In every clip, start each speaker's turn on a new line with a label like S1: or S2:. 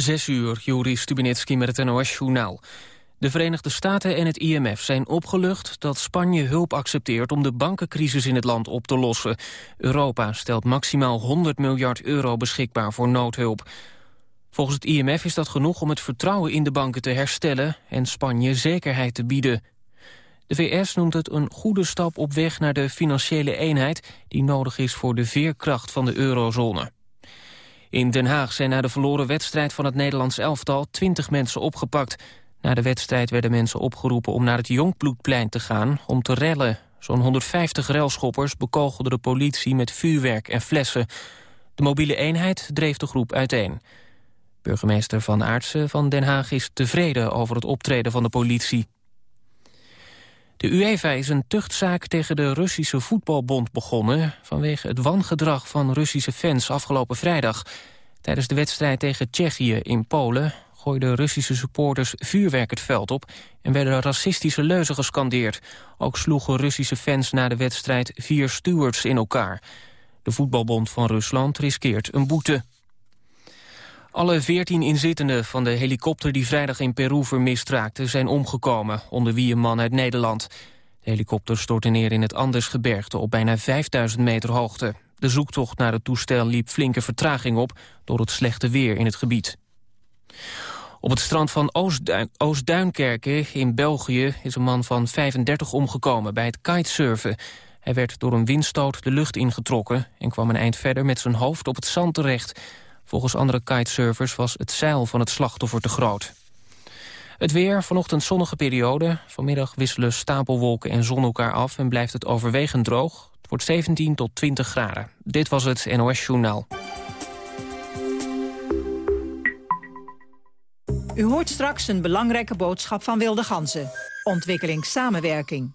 S1: Zes uur, Juri Stubinitski met het NOS-journaal. De Verenigde Staten en het IMF zijn opgelucht dat Spanje hulp accepteert om de bankencrisis in het land op te lossen. Europa stelt maximaal 100 miljard euro beschikbaar voor noodhulp. Volgens het IMF is dat genoeg om het vertrouwen in de banken te herstellen en Spanje zekerheid te bieden. De VS noemt het een goede stap op weg naar de financiële eenheid die nodig is voor de veerkracht van de eurozone. In Den Haag zijn na de verloren wedstrijd van het Nederlands elftal 20 mensen opgepakt. Na de wedstrijd werden mensen opgeroepen om naar het Jongbloedplein te gaan om te rellen. Zo'n 150 relschoppers bekogelden de politie met vuurwerk en flessen. De mobiele eenheid dreef de groep uiteen. Burgemeester Van Aartsen van Den Haag is tevreden over het optreden van de politie. De UEFA is een tuchtzaak tegen de Russische voetbalbond begonnen... vanwege het wangedrag van Russische fans afgelopen vrijdag. Tijdens de wedstrijd tegen Tsjechië in Polen... gooiden Russische supporters vuurwerk het veld op... en werden racistische leuzen gescandeerd. Ook sloegen Russische fans na de wedstrijd vier stewards in elkaar. De voetbalbond van Rusland riskeert een boete. Alle veertien inzittenden van de helikopter die vrijdag in Peru vermist raakte... zijn omgekomen, onder wie een man uit Nederland. De helikopter stortte neer in het Andesgebergte op bijna 5000 meter hoogte. De zoektocht naar het toestel liep flinke vertraging op... door het slechte weer in het gebied. Op het strand van Oost-Duinkerke in België is een man van 35 omgekomen bij het kitesurfen. Hij werd door een windstoot de lucht ingetrokken en kwam een eind verder met zijn hoofd op het zand terecht. Volgens andere kitesurfers was het zeil van het slachtoffer te groot. Het weer, vanochtend zonnige periode. Vanmiddag wisselen stapelwolken en zon elkaar af en blijft het overwegend droog. Het wordt 17 tot 20 graden. Dit was het NOS Journaal.
S2: U hoort straks een belangrijke boodschap van Wilde Ganzen. Ontwikkelingssamenwerking.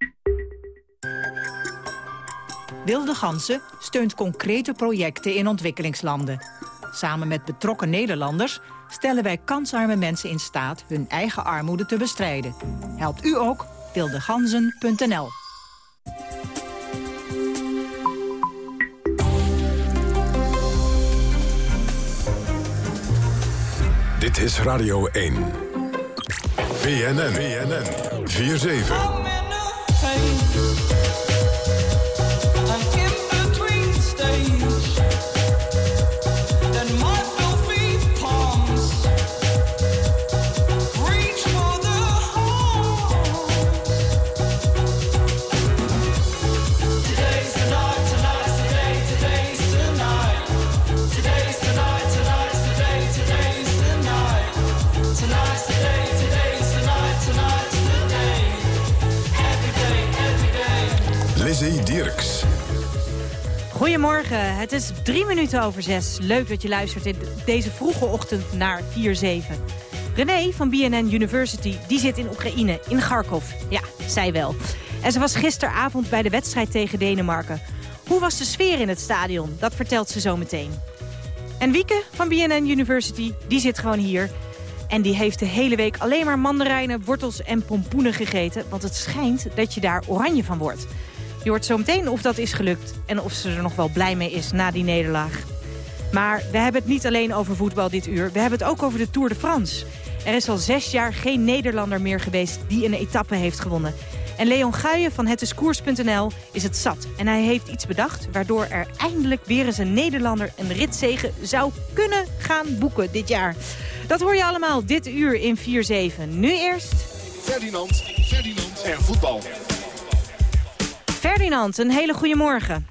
S2: Wilde Gansen steunt concrete projecten in ontwikkelingslanden. Samen met betrokken Nederlanders stellen wij kansarme mensen in staat hun eigen armoede te bestrijden. Helpt u ook? wildeganzen.nl
S3: Dit is Radio 1. BNN, BNN, 4-7.
S4: Goedemorgen, het is drie minuten over zes. Leuk dat je luistert in deze vroege ochtend naar 4-7. René van BNN University, die zit in Oekraïne, in Kharkov. Ja, zij wel. En ze was gisteravond bij de wedstrijd tegen Denemarken. Hoe was de sfeer in het stadion? Dat vertelt ze zo meteen. En Wieke van BNN University, die zit gewoon hier. En die heeft de hele week alleen maar mandarijnen, wortels en pompoenen gegeten. Want het schijnt dat je daar oranje van wordt. Je hoort zo meteen of dat is gelukt en of ze er nog wel blij mee is na die nederlaag. Maar we hebben het niet alleen over voetbal dit uur. We hebben het ook over de Tour de France. Er is al zes jaar geen Nederlander meer geweest die een etappe heeft gewonnen. En Leon Guijen van hetiskoers.nl is het zat. En hij heeft iets bedacht waardoor er eindelijk weer eens een Nederlander een ritzegen zou kunnen gaan boeken dit jaar. Dat hoor je allemaal dit uur in 4-7. Nu eerst...
S5: Ferdinand, Ferdinand en voetbal.
S4: Ferdinand, een hele goede morgen.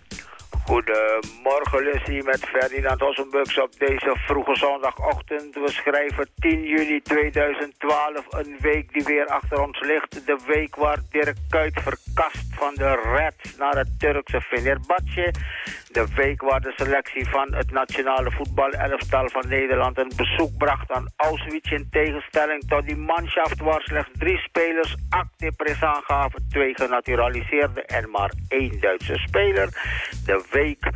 S6: Goedemorgen Lucie met Ferdinand Hossenbuks op deze vroege zondagochtend. We schrijven 10 juni 2012, een week die weer achter ons ligt. De week waar Dirk Kuyt verkast van de Reds naar het Turkse Fenerbahce. De week waar de selectie van het nationale voetbalelftal van Nederland een bezoek bracht aan Auschwitz in tegenstelling tot die manschaft waar slechts drie spelers acte présent gaven, twee genaturaliseerde en maar één Duitse speler. De week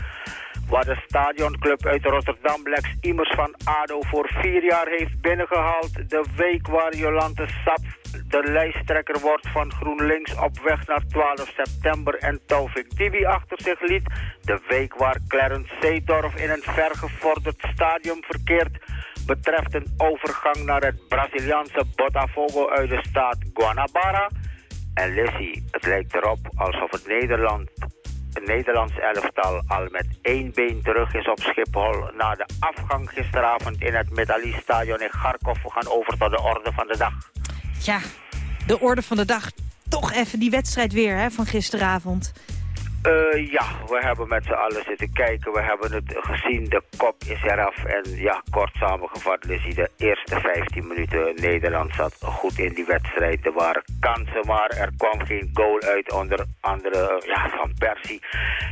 S6: waar de stadionclub uit Rotterdam Blacks Immers van ADO voor vier jaar heeft binnengehaald. De week waar Jolante Sap de lijsttrekker wordt van GroenLinks op weg naar 12 september en Taufik Dibi achter zich liet. De week waar Clarence Seedorf in een vergevorderd stadium verkeert betreft een overgang naar het Braziliaanse Botafogo uit de staat Guanabara. En Lissy, het lijkt erop alsof het Nederland het Nederlands elftal al met één been terug is op Schiphol... na de afgang gisteravond in het Metallistadion in Kharkov. We gaan over tot de orde van de dag.
S4: Ja, de orde van de dag. Toch even die wedstrijd weer hè, van gisteravond.
S6: Uh, ja, we hebben met z'n allen zitten kijken. We hebben het gezien. De kop is eraf. En ja, kort samengevat, Lizzie, de eerste 15 minuten Nederland zat goed in die wedstrijd. Er waren kansen, maar er kwam geen goal uit onder andere ja, van Persie.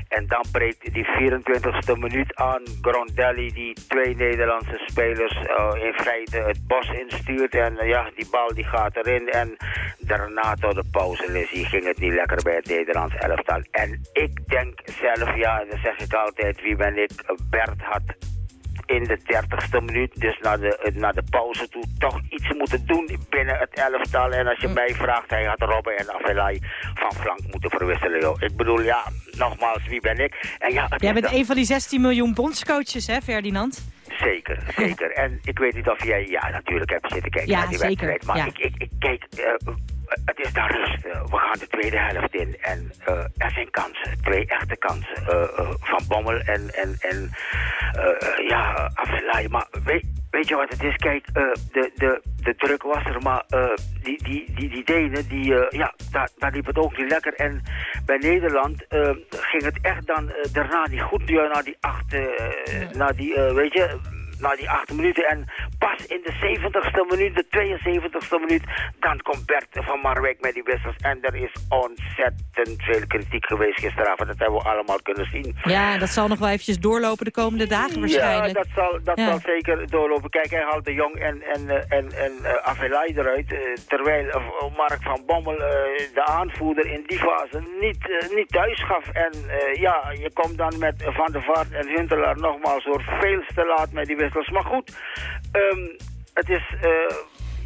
S6: En dan breekt die 24e minuut aan. Grondelli, die twee Nederlandse spelers uh, in feite het bos instuurt. En uh, ja, die bal die gaat erin. En daarna tot de pauze, Lizzie, ging het niet lekker bij het Nederlands elftal. En ik denk zelf, ja, dan zeg ik altijd, wie ben ik? Bert had in de 30ste minuut, dus naar de, naar de pauze toe, toch iets moeten doen binnen het elftal. En als je mij vraagt, hij had Robben en Avelay van flank moeten verwisselen. Joh. Ik bedoel, ja, nogmaals, wie ben ik? En ja,
S4: Jij bent een van die 16 miljoen bondscoaches, hè, Ferdinand?
S6: Zeker, zeker. En ik weet niet of jij, ja, natuurlijk heb zitten kijken
S4: ja,
S6: naar die
S4: zeker.
S6: wedstrijd. Maar
S4: ja.
S6: ik, ik, ik kijk, uh, het is daar rust. Uh, we gaan de tweede helft in. En uh, er zijn kansen. Twee echte kansen. Uh, van Bommel en, en, en ja, Afelay. Maar weet, weet je wat het is? Kijk, de, de, de druk was er. Maar die, die, die, die Denen, die, ja, daar, daar liep het ook niet lekker. En bij Nederland ging het echt dan daarna niet goed. Ja, na die acht, na die, weet je na die acht minuten. En pas in de 70ste minuut, de 72ste minuut, dan komt Bert van Marwijk met die wissels. En er is ontzettend veel kritiek geweest gisteravond. Dat hebben we allemaal kunnen zien.
S4: Ja, dat zal nog wel eventjes doorlopen de komende dagen waarschijnlijk.
S6: Ja, dat zal, dat ja. zal zeker doorlopen. Kijk, hij haalt de Jong en, en, en, en uh, Avelay eruit. Uh, terwijl uh, Mark van Bommel, de aanvoerder in die fase, niet, niet thuis gaf. En ja, je komt dan met Van der Vaart en Huntelaar nogmaals door veel te laat met die wissels. Maar goed, um, het is... Uh,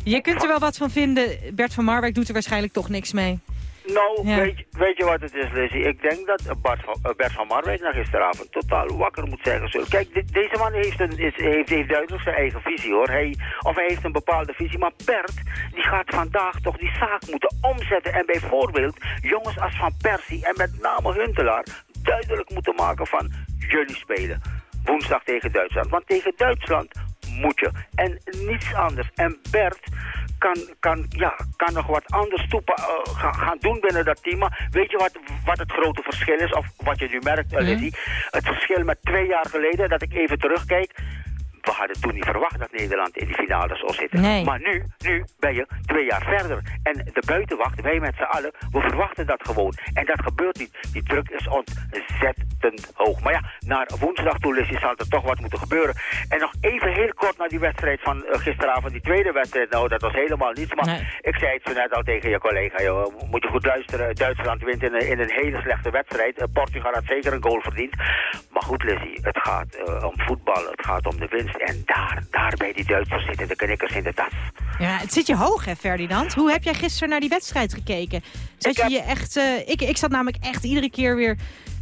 S4: je kunt er wel wat van vinden. Bert van Marwijk doet er waarschijnlijk toch niks mee.
S6: Nou, ja. weet, weet, je wat het is, Lizzie? Ik denk dat Bart van, uh, Bert van Marwijk na gisteravond totaal wakker moet zeggen. Zo. Kijk, de, deze man heeft, een, is, heeft, heeft duidelijk zijn eigen visie, hoor. Hij, of hij heeft een bepaalde visie. Maar Bert, die gaat vandaag toch die zaak moeten omzetten. En bijvoorbeeld jongens als Van Persie en met name Huntelaar duidelijk moeten maken van jullie spelen woensdag tegen Duitsland. Want tegen Duitsland moet je. En niets anders. En Bert kan, kan, ja, kan nog wat anders toepa uh, gaan, gaan doen binnen dat team. Maar weet je wat, wat het grote verschil is? Of wat je nu merkt, Lizzie? Het verschil met twee jaar geleden, dat ik even terugkijk we hadden toen niet verwacht dat Nederland in die finale zou zitten.
S4: Nee.
S6: Maar nu, nu ben je twee jaar verder. En de buitenwacht, wij met z'n allen, we verwachten dat gewoon. En dat gebeurt niet. Die druk is ontzettend hoog. Maar ja, naar woensdag toe is, zal er toch wat moeten gebeuren. En nog even heel kort naar die wedstrijd van uh, gisteravond, die tweede wedstrijd. Nou, dat was helemaal niets. Maar
S4: nee.
S6: ik zei het zo net al tegen je collega. Joh. Moet je goed luisteren. Duitsland wint in een, in een hele slechte wedstrijd. Uh, Portugal had zeker een goal verdiend. Maar goed, Lizzie, het gaat uh, om voetbal. Het gaat om de winst. En daar, daar bij die Duitsers zitten de knikkers in de tas.
S4: Ja, het zit je hoog, hè, Ferdinand? Hoe heb jij gisteren naar die wedstrijd gekeken? Zat
S6: Ik
S4: je
S6: heb-
S4: je echt... eh, ik, ik zat namelijk echt iedere keer weer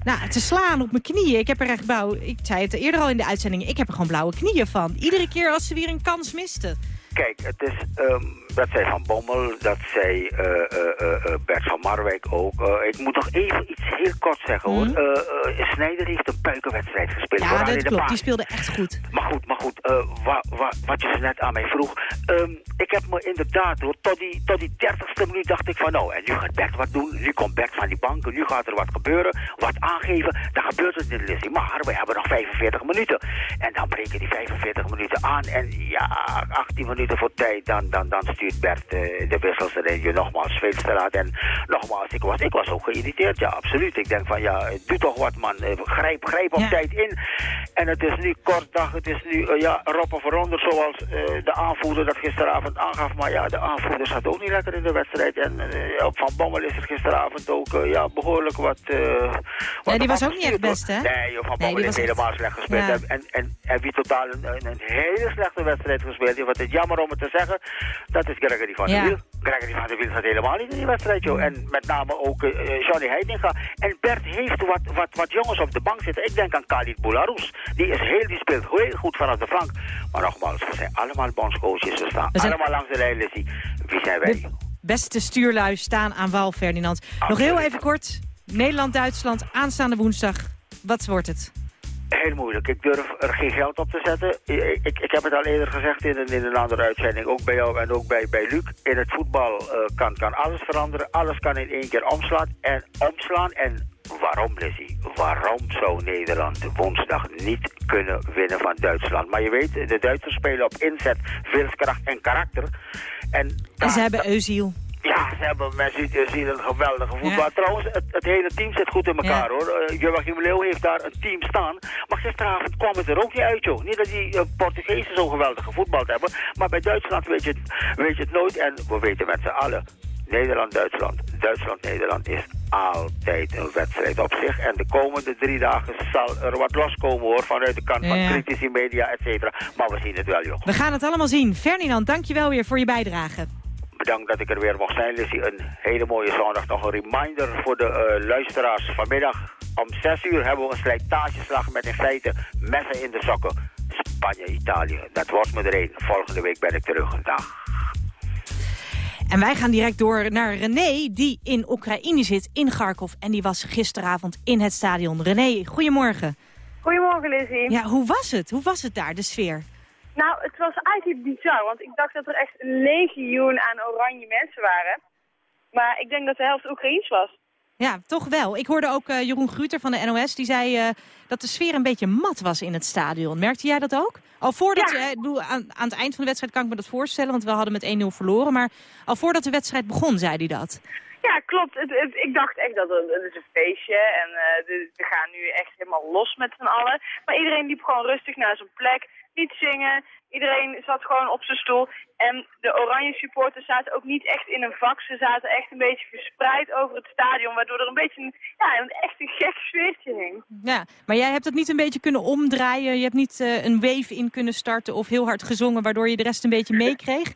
S4: nou, te slaan op mijn knieën. Ik heb er echt blauw... Ik zei het eerder al in de uitzending. Ik heb er gewoon blauwe knieën van. Iedere keer als ze weer een kans misten.
S6: Kijk, het is, ehm, dat zei Van Bommel, dat zei eh, eh, eh, Bert van Marwijk ook. Ik moet nog even iets heel kort zeggen hoor. Eh, Snijder heeft een puikenwedstrijd gespeeld.
S4: Ja, dat
S6: de
S4: klopt.
S6: baan.
S4: Die speelde echt goed.
S6: Maar goed, maar goed, wa, wa, wat je net aan mij vroeg. Ehm, ik heb me inderdaad, hoor, tot die, tot die 30ste minuut dacht ik van nou, en nu gaat Bert wat doen. Nu komt Bert van die banken, nu gaat er wat gebeuren. Wat aangeven, dan gebeurt het niet, Lizzie. Maar we hebben nog 45 minuten. En dan breken die 45 minuten aan. En ja, 18 minuten minuten voor tijd, dan, dan, dan stuurt Bert uh, de wissels erin. Je nogmaals laat. En nogmaals, ik was, ik was ook geïrriteerd. Ja, absoluut. Ik denk van, ja, doe toch wat man. grijp, grijp op tijd in. En het is nu kort dag. Het is nu, uh, ja, roppen veronder zoals de aanvoerder dat gisteravond aangaf. Maar ja, de aanvoerder zat ook niet lekker in de wedstrijd. En op Van Bommel is er gisteravond ook, ja, behoorlijk wat...
S4: nee, die was ook niet echt best, hè?
S6: Nee, Van Bommel heeft helemaal slecht gespeeld. En, en, en wie totaal een, een, hele slechte wedstrijd gespeeld heeft, wat is jammer om het te zeggen, dat is Gregory van der Wiel. Gregory van der Wiel zat helemaal niet in die wedstrijd, joh. En met name ook uh, Johnny Heidinga. En Bert heeft wat, wat, wat jongens op de bank zitten. Ik denk aan Khalid Boularus. Die, is heel, die speelt heel goed vanaf de flank. Maar nogmaals, we zijn allemaal bondscoaches. We staan allemaal langs de lijn, Lizzie. Wie zijn wij? De
S4: beste stuurlui staan aan wal, Ferdinand. Nog heel even kort. Nederland-Duitsland aanstaande woensdag. Wat wordt het?
S6: Heel moeilijk. Ik durf er geen geld op te zetten. Ik, ik, ik heb het al eerder gezegd in een, in een andere uitzending, ook bij jou en ook bij, bij Luc. In het voetbal uh, kan, kan alles veranderen. Alles kan in één keer omslaan en, omslaan. En waarom, Lizzie? Waarom zou Nederland woensdag niet kunnen winnen van Duitsland? Maar je weet, de Duitsers spelen op inzet, wilskracht en karakter. En,
S4: en ze hebben Eusiel.
S6: Ja, ze hebben, mensen zien een geweldige voetbal. Trouwens, het, het, hele team zit goed in elkaar hoor. Uh, Joachim Leeuw heeft daar een team staan. Maar gisteravond kwam het er ook niet uit joh. Niet dat die uh, Portugezen zo geweldig gevoetbald hebben. Maar bij Duitsland weet je het, weet je het nooit. En we weten met z'n allen. Nederland-Duitsland. Duitsland-Nederland is altijd een wedstrijd op zich. En de komende drie dagen zal er wat loskomen hoor. Vanuit de kant van kritische media, et cetera. Maar we zien het wel joh.
S4: We gaan het allemaal zien. Ferdinand, dankjewel weer voor je bijdrage
S6: bedankt dat ik er weer mocht zijn, Lissy. Een hele mooie zondag. Nog een reminder voor de uh, luisteraars. Vanmiddag om 6 uur hebben we een slijtageslag met in feite messen in de sokken. Spanje, Italië. Dat wordt me er een. Volgende week ben ik terug. Dag.
S4: En wij gaan direct door naar René, die in Oekraïne zit, in Kharkov. En die was gisteravond in het stadion. René, goedemorgen.
S7: Goedemorgen, Lizzie.
S4: Ja, hoe was het? Hoe was het daar, de sfeer?
S7: Nou, het was eigenlijk bizar, want ik dacht dat er echt een legioen aan oranje mensen waren. Maar ik denk dat de helft Oekraïens was.
S4: Ja, toch wel. Ik hoorde ook uh, Jeroen Gruter van de NOS, die zei uh, dat de sfeer een beetje mat was in het stadion. Merkte jij dat ook? Al voordat, ja. je, bedoel, aan, aan, het eind van de wedstrijd kan ik me dat voorstellen, want we hadden met 1-0 verloren. Maar al voordat de wedstrijd begon, zei hij dat.
S7: Ja, klopt. Het, het, ik dacht echt dat het, het is een feestje en uh, we gaan nu echt helemaal los met z'n allen. Maar iedereen liep gewoon rustig naar zijn plek, niet zingen. Iedereen zat gewoon op zijn stoel. En de oranje supporters zaten ook niet echt in een vak. Ze zaten echt een beetje verspreid over het stadion. Waardoor er een beetje een, ja, een echt een gek sfeertje hing.
S4: Ja, maar jij hebt het niet een beetje kunnen omdraaien. Je hebt niet uh, een wave in kunnen starten of heel hard gezongen. Waardoor je de rest een beetje meekreeg.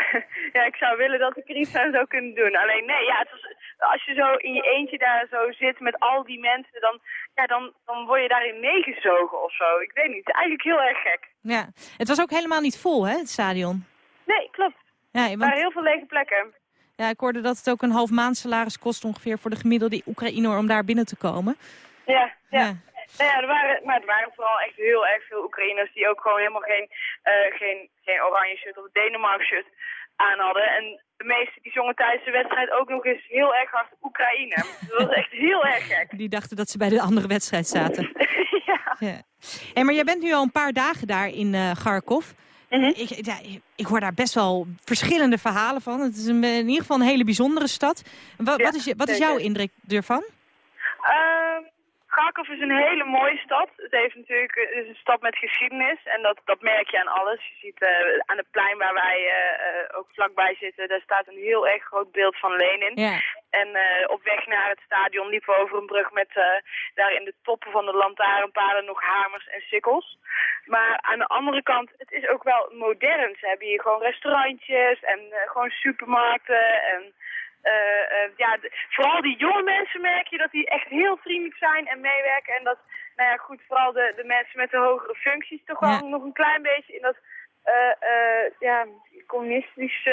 S7: ja, ik zou willen dat ik er iets aan zou kunnen doen. Alleen nee, ja, het was, als je zo in je eentje daar zo zit met al die mensen, dan, ja, dan, dan word je daarin meegezogen of zo. Ik weet niet, eigenlijk heel erg gek.
S4: Ja, het was ook helemaal niet vol, hè, het stadion?
S7: Nee, klopt. Ja, want... Er waren heel veel lege plekken.
S4: Ja, ik hoorde dat het ook een half maand salaris kost ongeveer voor de gemiddelde Oekraïner om daar binnen te komen.
S7: Ja, ja. ja. Nou ja, er waren, maar er waren vooral echt heel erg veel Oekraïners die ook gewoon helemaal geen, uh, geen, geen oranje shirt of Denemark shirt aan hadden. En de meesten die zongen tijdens de wedstrijd ook nog eens heel erg hard Oekraïne. Dat was echt heel erg gek.
S4: Die dachten dat ze bij de andere wedstrijd zaten.
S7: ja. ja.
S4: Hey, maar jij bent nu al een paar dagen daar in uh, Kharkov.
S7: Mm
S4: ik, ja, ik hoor daar best wel verschillende verhalen van. Het is een, in ieder geval een hele bijzondere stad. Wat, wat is, je, wat is jouw indruk ervan?
S7: Uh, Kharkov is een hele mooie stad. Het, heeft natuurlijk, het is een stad met geschiedenis en dat, dat merk je aan alles. Je ziet uh, aan het plein waar wij uh, ook vlakbij zitten, daar staat een heel erg groot beeld van Lenin.
S4: Ja.
S7: En uh, op weg naar het stadion liepen we over een brug met daar in de toppen van de lantaarnpalen nog hamers en sikkels. Maar aan de andere kant, het is ook wel modern. Ze hebben hier gewoon restaurantjes en gewoon supermarkten en... Uh, uh, ja, vooral die jonge mensen merk je dat die echt heel vriendelijk zijn en meewerken. En dat, nou ja, goed, vooral de, de mensen met de hogere functies toch wel nog een klein beetje in dat, uh, ja, communistisch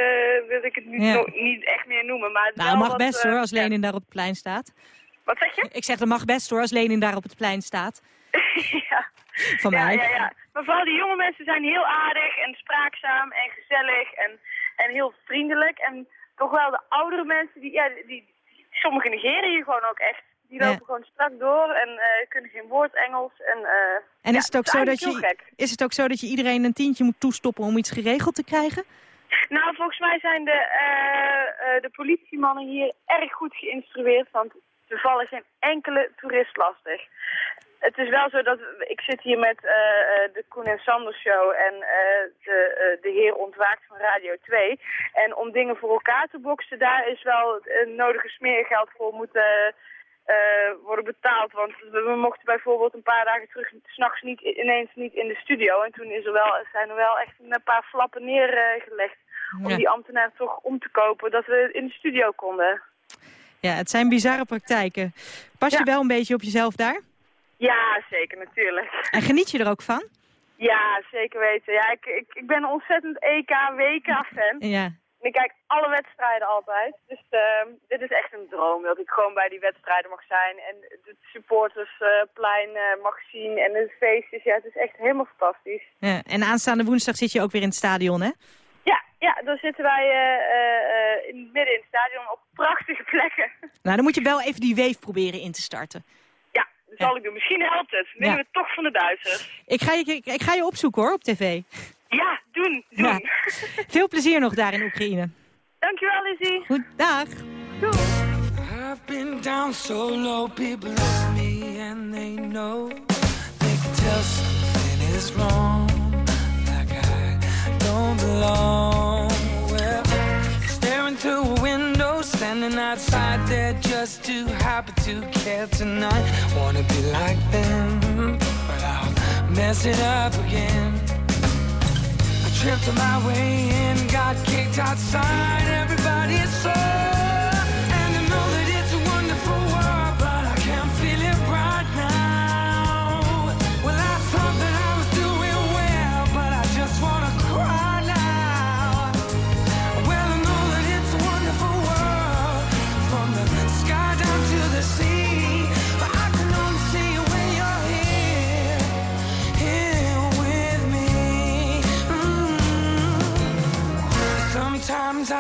S7: wil ik het nu ja. niet echt meer noemen. Maar
S4: nou, mag best hoor, als Lenin daar op het plein staat.
S7: Wat zeg je?
S4: Ik zeg, dat mag best hoor, als Lenin daar op het plein staat.
S7: ja.
S4: Van mij.
S7: Ja, ja. Maar vooral die jonge mensen zijn heel aardig en spraakzaam en gezellig en, en heel vriendelijk. En toch wel de oudere mensen, die, ja, die, sommigen negeren je gewoon ook echt Die
S4: Ja.
S7: lopen gewoon strak door en eh, kunnen geen woord Engels. En, eh,
S4: En
S7: ja,
S4: is, het ook zo dat je, is het ook zo dat je iedereen een tientje moet toestoppen om iets geregeld te krijgen?
S7: Nou, volgens mij zijn de, eh, de politiemannen hier erg goed geïnstrueerd, want ze vallen geen enkele toerist lastig. Het is wel zo dat ik zit hier met eh, eh, de Koen en Sander show en eh, de, de heer ontwaakt van Radio 2. En om dingen voor elkaar te boksen, daar is wel het nodige smeergeld voor moeten worden betaald. Want we, mochten bijvoorbeeld een paar dagen terug s'nachts niet ineens niet in de studio. En toen is er wel, zijn er wel echt een paar flappen neergelegd om
S4: Ja.
S7: die ambtenaar toch om te kopen, dat we in de studio konden.
S4: Ja, het zijn bizarre praktijken. Pas je wel een beetje op jezelf daar?
S7: Ja, zeker, natuurlijk.
S4: En geniet je er ook van?
S7: Ja, zeker weten. Ja, ik, ik, ik ben een ontzettend E EK, WK-fan.
S4: Ja.
S7: En ik kijk alle wedstrijden altijd. Dus ehm, dit is echt een droom, dat ik gewoon bij die wedstrijden mag zijn. En het supportersplein eh, mag zien en de feestjes. Ja, het is echt helemaal fantastisch.
S4: ja. En aanstaande woensdag zit je ook weer in het stadion, hè?
S7: Ja, ja, dan zitten wij eh, in, midden in het stadion op prachtige plekken.
S4: Nou, dan moet je wel even die weef proberen in te starten.
S7: Ja, dat zal ik doen. Misschien helpt het. Winnen
S4: Ja.
S7: we toch van de Duitsers.
S4: Ik ga je, ik, ik ga je opzoeken, hoor, op tv.
S7: Ja, doen, doen.
S4: Ja. Veel plezier nog daar in Oekraïne.
S7: Dankjewel, Lizzie.
S4: Goed, dag.
S8: I've been down so low, people love me and they know they can tell something is wrong, like I don't belong. Standing outside there just too happy to care tonight. Wanna be like them, but I'll mess it up again. I tripped on my way in, got kicked outside. Everybody is so,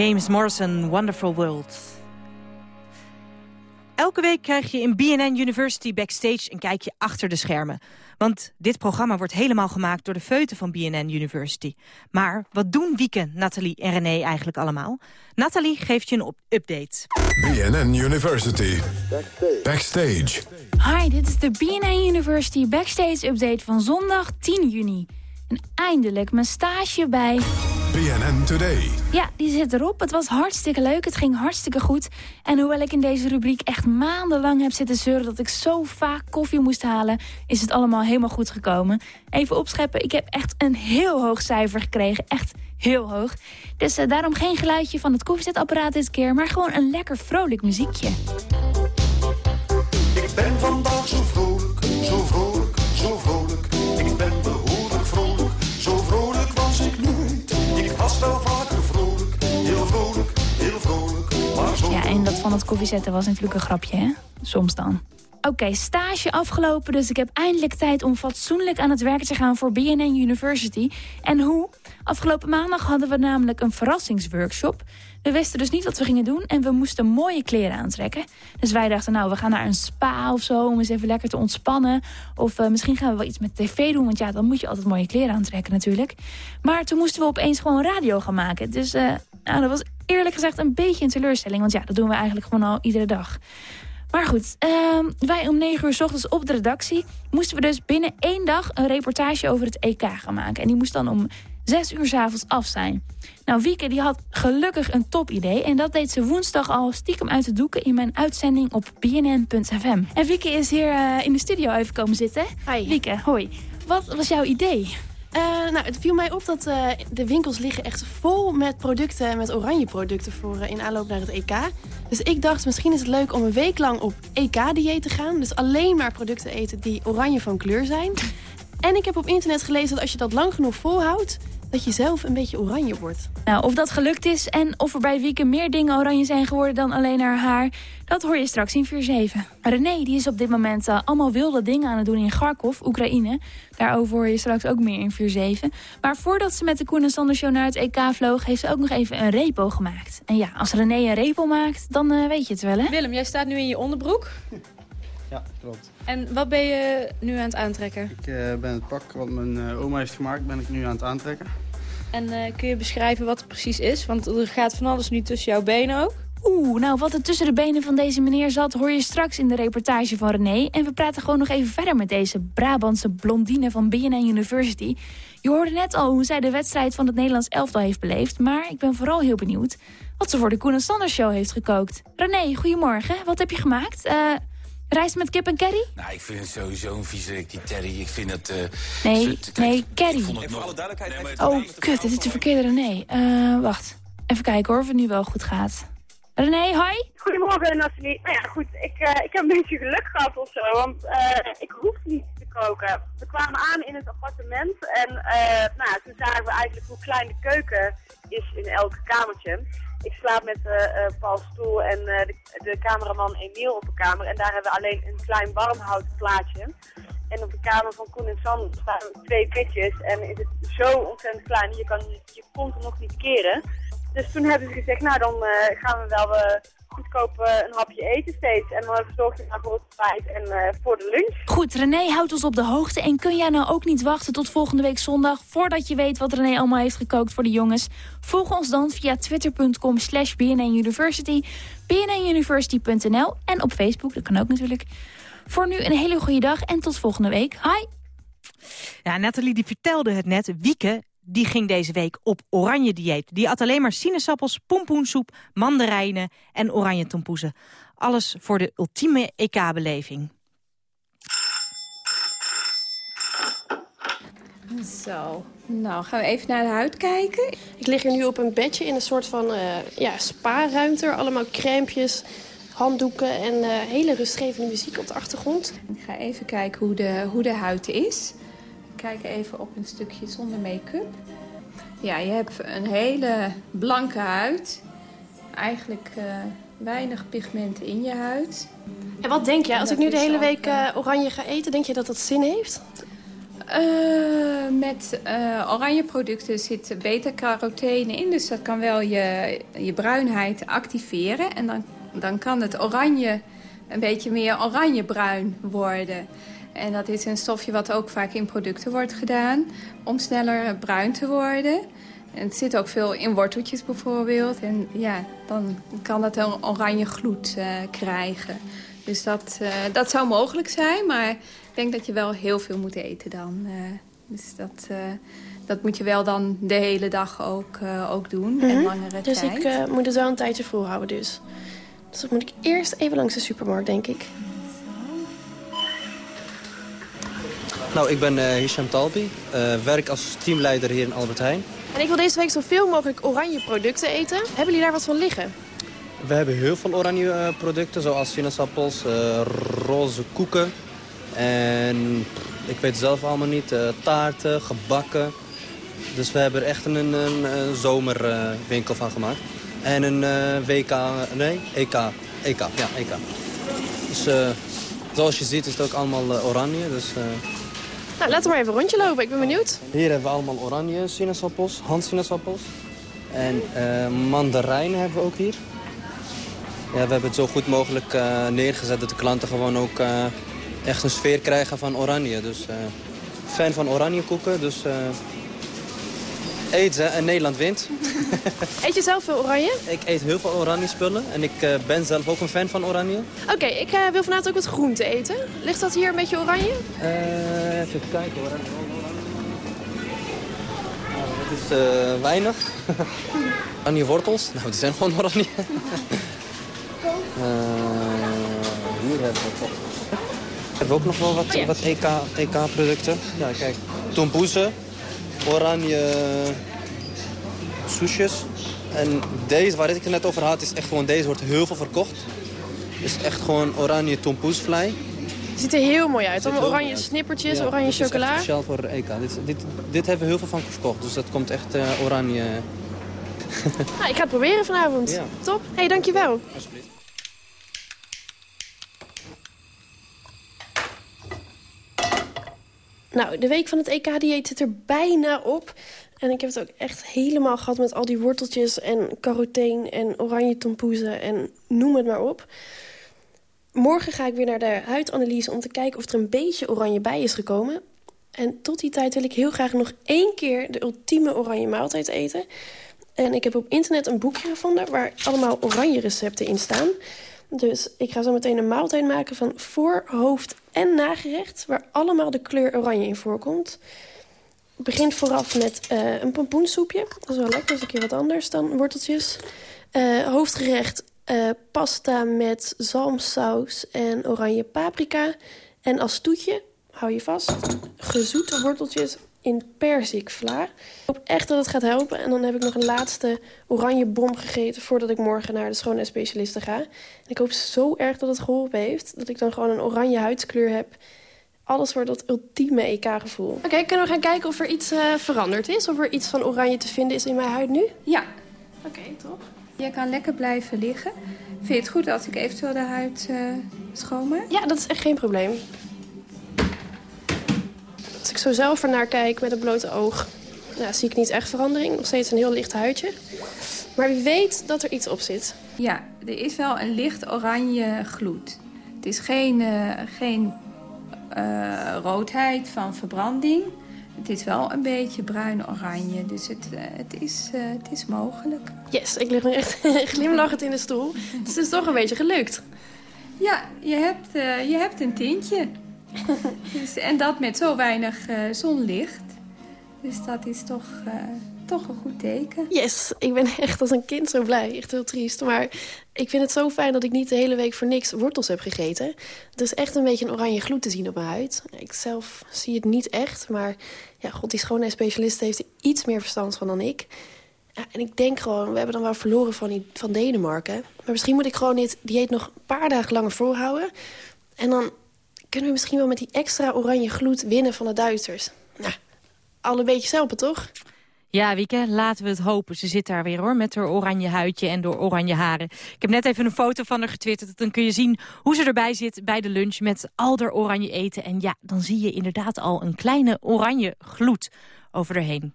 S4: James Morrison, Wonderful World. Elke week krijg je in BNN University Backstage een kijkje achter de schermen. Want dit programma wordt helemaal gemaakt door de feuten van BNN University. Maar wat doen Wieke, Nathalie en René eigenlijk allemaal? Nathalie geeft je een update.
S3: BNN University Backstage.
S9: Hi, dit is de BNN University Backstage update van zondag 10 juni. En eindelijk mijn stage bij...
S3: BNN Today.
S9: Ja, die zit erop. Het was hartstikke leuk. Het ging hartstikke goed. En hoewel ik in deze rubriek echt maandenlang heb zitten zeuren... dat ik zo vaak koffie moest halen... is het allemaal helemaal goed gekomen. Even opscheppen. Ik heb echt een heel hoog cijfer gekregen. Echt heel hoog. Dus uh, daarom geen geluidje van het koffiezetapparaat dit keer... maar gewoon een lekker vrolijk muziekje.
S10: Ik ben vandaag zo vrolijk, zo vrolijk,
S9: en dat van het koffiezetten was natuurlijk een grapje, hè? Soms dan. Oké, stage afgelopen, dus ik heb eindelijk tijd om fatsoenlijk aan het werk te gaan voor BNN University. En hoe? Afgelopen maandag hadden we namelijk een verrassingsworkshop. We wisten dus niet wat we gingen doen en we moesten mooie kleren aantrekken. Dus wij dachten, nou, we gaan naar een spa of zo om eens even lekker te ontspannen. Of uh, misschien gaan we wel iets met tv doen, want ja, dan moet je altijd mooie kleren aantrekken natuurlijk. Maar toen moesten we opeens gewoon radio gaan maken. Dus uh, nou, dat was eerlijk gezegd een beetje een teleurstelling, want ja, dat doen we eigenlijk gewoon al iedere dag. Maar goed, uh, wij om 9 uur s ochtends op de redactie... moesten we dus binnen één dag een reportage over het EK gaan maken. En die moest dan om 6 uur s avonds af zijn. Nou, Wieke die had gelukkig een topidee... en dat deed ze woensdag al stiekem uit de doeken... in mijn uitzending op bnn.fm. En Wieke is hier uh, in de studio even komen zitten.
S11: Hi.
S9: Wieke, hoi. Wat was jouw idee?
S11: Uh, nou, het viel mij op dat uh, de winkels liggen echt vol met producten, met oranje producten voor uh, in aanloop naar het EK. Dus ik dacht, misschien is het leuk om een week lang op EK-dieet te gaan. Dus alleen maar producten eten die oranje van kleur zijn. En ik heb op internet gelezen dat als je dat lang genoeg volhoudt, dat je zelf een beetje oranje wordt.
S9: Nou, of dat gelukt is en of er bij Wieke meer dingen oranje zijn geworden dan alleen haar haar... dat hoor je straks in 4-7. René die is op dit moment uh, allemaal wilde dingen aan het doen in Kharkov, Oekraïne. Daarover hoor je straks ook meer in 4-7. Maar voordat ze met de Koen en Sander Show naar het EK vloog... heeft ze ook nog even een repo gemaakt. En ja, als René een repo maakt, dan uh, weet je het wel, hè?
S12: Willem, jij staat nu in je onderbroek.
S13: Ja, klopt.
S12: En wat ben je nu aan het aantrekken?
S13: Ik uh, ben het pak wat mijn uh, oma heeft gemaakt, ben ik nu aan het aantrekken.
S12: En uh, kun je beschrijven wat het precies is? Want er gaat van alles nu tussen jouw benen ook.
S9: Oeh, nou wat er tussen de benen van deze meneer zat... hoor je straks in de reportage van René. En we praten gewoon nog even verder met deze Brabantse blondine van BNN University. Je hoorde net al hoe zij de wedstrijd van het Nederlands elftal heeft beleefd. Maar ik ben vooral heel benieuwd wat ze voor de Koen en Sander Show heeft gekookt. René, goedemorgen. Wat heb je gemaakt? Uh, Rijst met kip en curry?
S14: Nou, ik vind het sowieso een viezerik, die Terry. Ik vind het... Uh,
S9: nee,
S14: kijk,
S9: nee, curry.
S14: Ik vond het nog...
S9: Nee, oh, kut, dit is de verkeerde René. Uh, wacht, even kijken hoor of het nu wel goed gaat. René, hoi.
S7: Goedemorgen, Nathalie. Nou ja, goed, ik, uh, ik heb een beetje geluk gehad of zo, want ik hoef niet te koken. We kwamen aan in het appartement en nou, toen zagen we eigenlijk hoe klein de keuken is in elk kamertje. Ik slaap met uh, uh, Paul Stoel en uh, de, de, cameraman Emiel op een kamer. En daar hebben we alleen een klein warmhouten plaatje. En op de kamer van Koen en San staan twee pitjes. En is het zo ontzettend klein, je kan je kont er nog niet keren. Dus toen hebben ze gezegd, nou dan gaan we wel goedkoop een hapje eten steeds. En dan verzorgd ik voor het ontbijt en uh, voor de lunch.
S9: Goed, René houdt ons op de hoogte. En kun jij nou ook niet wachten tot volgende week zondag... voordat je weet wat René allemaal heeft gekookt voor de jongens? Volg ons dan via twitter.com slash bnnuniversity, bnnuniversity.nl en op Facebook, dat kan ook natuurlijk. Voor nu een hele goede dag en tot volgende week. Hi!
S4: Ja, Nathalie die vertelde het net. Wieke die ging deze week op oranje dieet. Die at alleen maar sinaasappels, pompoensoep, mandarijnen en oranje tompoezen. Alles voor de ultieme EK-beleving.
S12: Zo, nou gaan we even naar de huid kijken.
S11: Ik lig hier nu op een bedje in een soort van uh, ja, spa-ruimte. Allemaal crèmpjes, handdoeken en uh, hele rustgevende muziek op de achtergrond.
S12: Ik ga even kijken hoe de, hoe de huid is. Kijk even op een stukje zonder make-up. Ja, je hebt een hele blanke huid. Eigenlijk uh, weinig pigmenten in je huid.
S11: En wat denk jij, als ik nu de hele week uh, oranje ga eten, denk je dat dat zin heeft?
S12: Uh, met oranje producten zit beta-carotene in, dus dat kan wel je, je bruinheid activeren. En dan, dan kan het oranje een beetje meer oranjebruin worden. En dat is een stofje wat ook vaak in producten wordt gedaan om sneller bruin te worden. En het zit ook veel in worteltjes bijvoorbeeld. En ja, dan kan dat een oranje gloed uh, krijgen. Dus dat, uh, dat zou mogelijk zijn, maar ik denk dat je wel heel veel moet eten dan. Uh, dus dat, dat moet je wel dan de hele dag ook, ook doen mm -hmm. en langere
S11: dus
S12: tijd.
S11: Dus ik moet het wel een tijdje volhouden dus. Dus dan moet ik eerst even langs de supermarkt, denk ik.
S15: Nou, ik ben uh, Hisham Talbi, uh, werk als teamleider hier in Albert Heijn.
S11: En ik wil deze week zoveel mogelijk oranje producten eten. Hebben jullie daar wat van liggen?
S15: We hebben heel veel oranje uh, producten, zoals sinaasappels, roze koeken. En ik weet zelf allemaal niet, taarten, gebakken. Dus we hebben er echt een, een, een zomerwinkel van gemaakt. En een WK, nee, EK. EK, ja, EK. Dus zoals je ziet is het ook allemaal oranje. Dus,
S11: nou, laten we maar even rondje lopen. Ik ben benieuwd.
S15: Hier hebben we allemaal oranje sinaasappels, handsinaasappels. En uh, mandarijnen hebben we ook hier. Ja, we hebben het zo goed mogelijk uh, neergezet dat de klanten gewoon ook uh, echt een sfeer krijgen van oranje. Dus fan van oranje koeken, dus eet ze en Nederland wint.
S11: Eet je zelf veel oranje?
S15: Ik eet heel veel oranje spullen en ik uh, ben zelf ook een fan van oranje.
S11: Oké, okay, ik uh, wil vanavond ook wat groente eten. Ligt dat hier een beetje oranje?
S15: Uh, even kijken hoor. Nou, dat is weinig. oranje wortels, nou die zijn gewoon oranje. hier hebben we toch. Hebben we ook nog wel wat, oh ja. wat EK-producten. EK ja, kijk. Tompoezen oranje soesjes. En deze, waar ik het net over had, is echt gewoon deze wordt heel veel verkocht. is echt gewoon oranje tompoesvlei.
S11: Het ziet er heel mooi uit. Allemaal oranje snippertjes, ja, oranje chocola.
S15: Dit is speciaal voor EK. Dit, dit, dit hebben we heel veel van verkocht. Dus dat komt echt uh, oranje.
S11: nou, ik ga het proberen vanavond. Ja. Top. Hé, hey, dankjewel.
S15: Alsjeblieft.
S11: Nou, de week van het EK-dieet zit er bijna op. En ik heb het ook echt helemaal gehad met al die worteltjes en caroteen en oranje tompoezen en noem het maar op. Morgen ga ik weer naar de huidanalyse om te kijken of er een beetje oranje bij is gekomen. En tot die tijd wil ik heel graag nog één keer de ultieme oranje maaltijd eten. En ik heb op internet een boekje gevonden waar allemaal oranje recepten in staan. Dus ik ga zo meteen een maaltijd maken van voor, hoofd en nagerecht... waar allemaal de kleur oranje in voorkomt. Het begint vooraf met uh, een pompoensoepje. Dat is wel lekker, dat is een keer wat anders dan worteltjes. Uh, hoofdgerecht uh, pasta met zalmsaus en oranje paprika. En als toetje, hou je vast, gezoete worteltjes in perzikvla. Ik hoop echt dat het gaat helpen. En dan heb ik nog een laatste oranje bom gegeten... voordat ik morgen naar de schoonheidsspecialisten ga. En ik hoop zo erg dat het geholpen heeft. Dat ik dan gewoon een oranje huidskleur heb. Alles voor dat ultieme EK-gevoel. Oké, okay, kunnen we gaan kijken of er iets uh, veranderd is? Of er iets van oranje te vinden is in mijn huid nu?
S12: Ja.
S11: Oké, okay, top.
S12: Je kan lekker blijven liggen. Vind je het goed als ik eventueel de huid uh, schoonmaak?
S11: Ja, dat is echt geen probleem. Als ik zo zelf ernaar kijk met een blote oog... Ja, zie ik niet echt verandering. Nog steeds een heel licht huidje. Maar wie weet dat er iets op zit.
S12: Ja, er is wel een licht oranje gloed. Het is geen, uh, geen uh, roodheid van verbranding. Het is wel een beetje bruin-oranje, dus het, uh, het, is, het is mogelijk.
S11: Yes, ik lig nu echt glimlachend in de stoel. Het is dus toch een beetje gelukt.
S12: Ja, je hebt, je hebt een tintje. dus, en dat met zo weinig uh, zonlicht. Dus dat is toch, uh, toch een goed teken.
S11: Yes, ik ben echt als een kind zo blij. Echt heel triest. Maar ik vind het zo fijn dat ik niet de hele week voor niks wortels heb gegeten. Dus echt een beetje een oranje gloed te zien op mijn huid. Ik zelf zie het niet echt. Maar ja, god, die schoonheidsspecialist heeft er iets meer verstand van dan ik. En ik denk gewoon, we hebben dan wel verloren van, van Denemarken. Maar misschien moet ik gewoon dit dieet nog een paar dagen langer volhouden. En dan kunnen we misschien wel met die extra oranje gloed winnen van de Duitsers. Nou, alle beetje helpen, toch?
S4: Ja, Wieke, laten we het hopen. Ze zit daar weer hoor, met haar oranje huidje en door oranje haren. Ik heb net even een foto van haar getwitterd. Dan kun je zien hoe ze erbij zit bij de lunch met al haar oranje eten. En ja, dan zie je inderdaad al een kleine oranje gloed over erheen.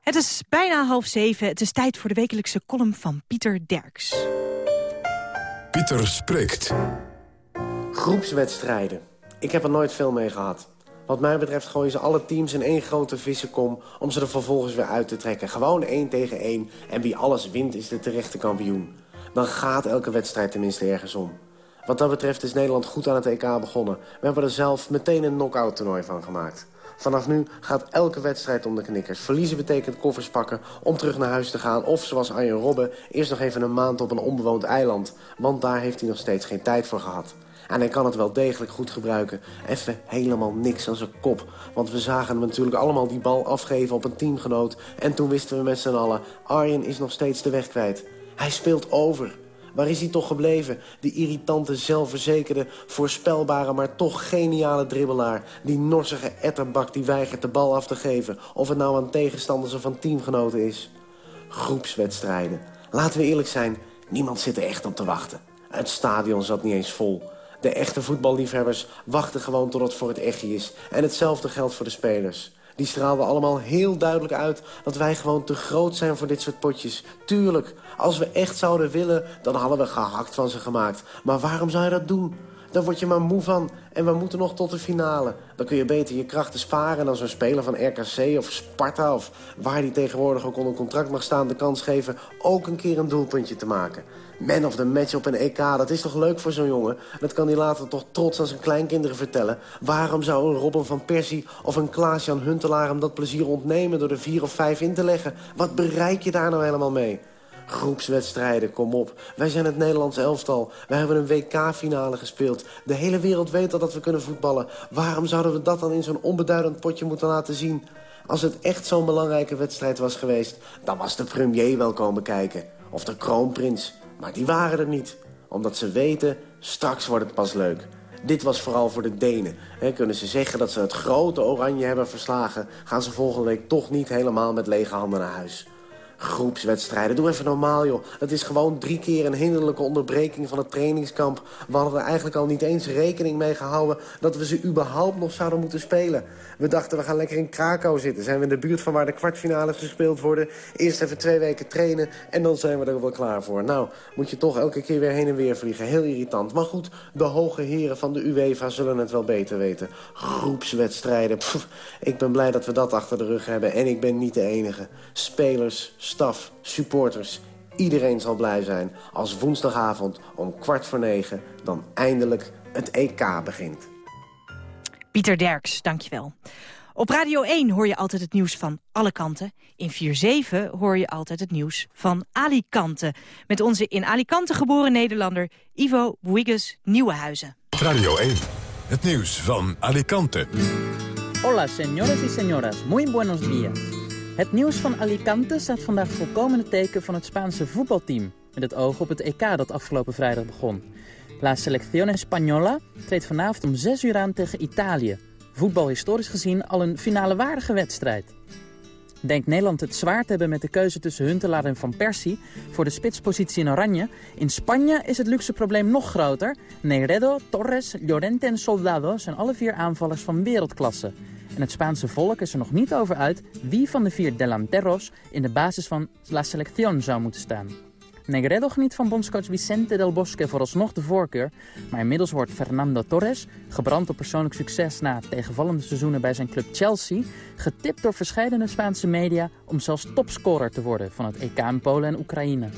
S4: Het is bijna half zeven. Het is tijd voor de wekelijkse column van Pieter Derks.
S3: Pieter spreekt.
S16: Groepswedstrijden. Ik heb er nooit veel mee gehad. Wat mij betreft gooien ze alle teams in één grote vissenkom... om ze er vervolgens weer uit te trekken. Gewoon één tegen één. En wie alles wint is de terechte kampioen. Dan gaat elke wedstrijd tenminste ergens om. Wat dat betreft is Nederland goed aan het EK begonnen. We hebben er zelf meteen een knock-out toernooi van gemaakt. Vanaf nu gaat elke wedstrijd om de knikkers. Verliezen betekent koffers pakken om terug naar huis te gaan... of zoals Arjen Robben eerst nog even een maand op een onbewoond eiland. Want daar heeft hij nog steeds geen tijd voor gehad. En hij kan het wel degelijk goed gebruiken. Even helemaal niks aan zijn kop. Want we zagen hem natuurlijk allemaal die bal afgeven op een teamgenoot. En toen wisten we met z'n allen... Arjen is nog steeds de weg kwijt. Hij speelt over. Waar is hij toch gebleven? Die irritante, zelfverzekerde, voorspelbare... maar toch geniale dribbelaar. Die norsige etterbak die weigert de bal af te geven. Of het nou aan tegenstanders of aan teamgenoten is. Groepswedstrijden. Laten we eerlijk zijn, niemand zit er echt op te wachten. Het stadion zat niet eens vol. De echte voetballiefhebbers wachten gewoon tot het voor het echtje is. En hetzelfde geldt voor de spelers. Die straalden allemaal heel duidelijk uit dat wij gewoon te groot zijn voor dit soort potjes. Tuurlijk, als we echt zouden willen, dan hadden we gehakt van ze gemaakt. Maar waarom zou je dat doen? Daar word je maar moe van. En we moeten nog tot de finale. Dan kun je beter je krachten sparen dan zo'n speler van RKC of Sparta... of waar die tegenwoordig ook onder contract mag staan... de kans geven ook een keer een doelpuntje te maken. Man of the match op een EK, dat is toch leuk voor zo'n jongen? Dat kan hij later toch trots aan zijn kleinkinderen vertellen. Waarom zou een Robin van Persie of een Klaas-Jan Huntelaar... hem dat plezier ontnemen door er vier of vijf in te leggen? Wat bereik je daar nou helemaal mee? Groepswedstrijden, kom op. Wij zijn het Nederlands elftal. Wij hebben een WK-finale gespeeld. De hele wereld weet al dat we kunnen voetballen. Waarom zouden we dat dan in zo'n onbeduidend potje moeten laten zien? Als het echt zo'n belangrijke wedstrijd was geweest... dan was de premier wel komen kijken. Of de kroonprins. Maar die waren er niet. Omdat ze weten, straks wordt het pas leuk. Dit was vooral voor de Denen. He, kunnen ze zeggen dat ze het grote oranje hebben verslagen... gaan ze volgende week toch niet helemaal met lege handen naar huis. Groepswedstrijden, doe even normaal joh. Het is gewoon drie keer een hinderlijke onderbreking van het trainingskamp. We hadden er eigenlijk al niet eens rekening mee gehouden... dat we ze überhaupt nog zouden moeten spelen. We dachten, we gaan lekker in Krakau zitten. Zijn we in de buurt van waar de kwartfinales gespeeld worden. Eerst even twee weken trainen en dan zijn we er wel klaar voor. Nou, moet je toch elke keer weer heen en weer vliegen. Heel irritant. Maar goed, de hoge heren van de UEFA zullen het wel beter weten. Groepswedstrijden, ik ben blij dat we dat achter de rug hebben. En ik ben niet de enige. Spelers, staf, supporters... Iedereen zal blij zijn als woensdagavond om kwart voor negen... dan eindelijk het EK begint.
S4: Pieter Derks, dankjewel. Op Radio 1 hoor je altijd het nieuws van alle kanten. In 4-7 hoor je altijd het nieuws van Alicante. Met onze in Alicante geboren Nederlander Ivo Boigas Nieuwenhuizen.
S3: Radio 1, het nieuws van Alicante.
S17: Hola, señores y señoras. Muy buenos días. Het nieuws van Alicante staat vandaag volkomen het teken van het Spaanse voetbalteam. Met het oog op het EK dat afgelopen vrijdag begon. La Selección Española treedt vanavond om 6 uur aan tegen Italië. Voetbal historisch gezien al een finale waardige wedstrijd. Denkt Nederland het zwaar te hebben met de keuze tussen Huntelaar en Van Persie voor de spitspositie in Oranje? In Spanje is het luxe probleem nog groter. Negredo, Torres, Llorente en Soldado zijn alle vier aanvallers van wereldklasse. En het Spaanse volk is er nog niet over uit wie van de vier delanteros in de basis van La Selección zou moeten staan. Negredo geniet van bondscoach Vicente del Bosque vooralsnog de voorkeur. Maar inmiddels wordt Fernando Torres, gebrand op persoonlijk succes na tegenvallende seizoenen bij zijn club Chelsea, getipt door verschillende Spaanse media om zelfs topscorer te worden van het EK in Polen en Oekraïne.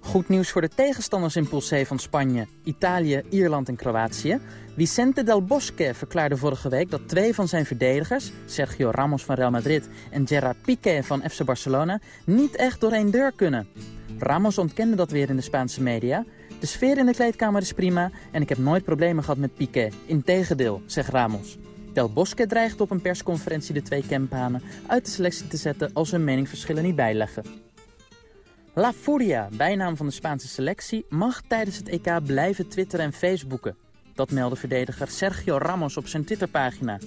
S17: Goed nieuws voor de tegenstanders in Pool C van Spanje, Italië, Ierland en Kroatië. Vicente del Bosque verklaarde vorige week dat twee van zijn verdedigers, Sergio Ramos van Real Madrid en Gerard Piqué van FC Barcelona, niet echt door één deur kunnen. Ramos ontkende dat weer in de Spaanse media. De sfeer in de kleedkamer is prima en ik heb nooit problemen gehad met Piqué. Integendeel, zegt Ramos. Del Bosque dreigt op een persconferentie de twee campanen uit de selectie te zetten als hun meningsverschillen niet bijleggen. La Furia, bijnaam van de Spaanse selectie, mag tijdens het EK blijven twitteren en facebooken. Dat meldde verdediger Sergio Ramos op zijn Twitterpagina.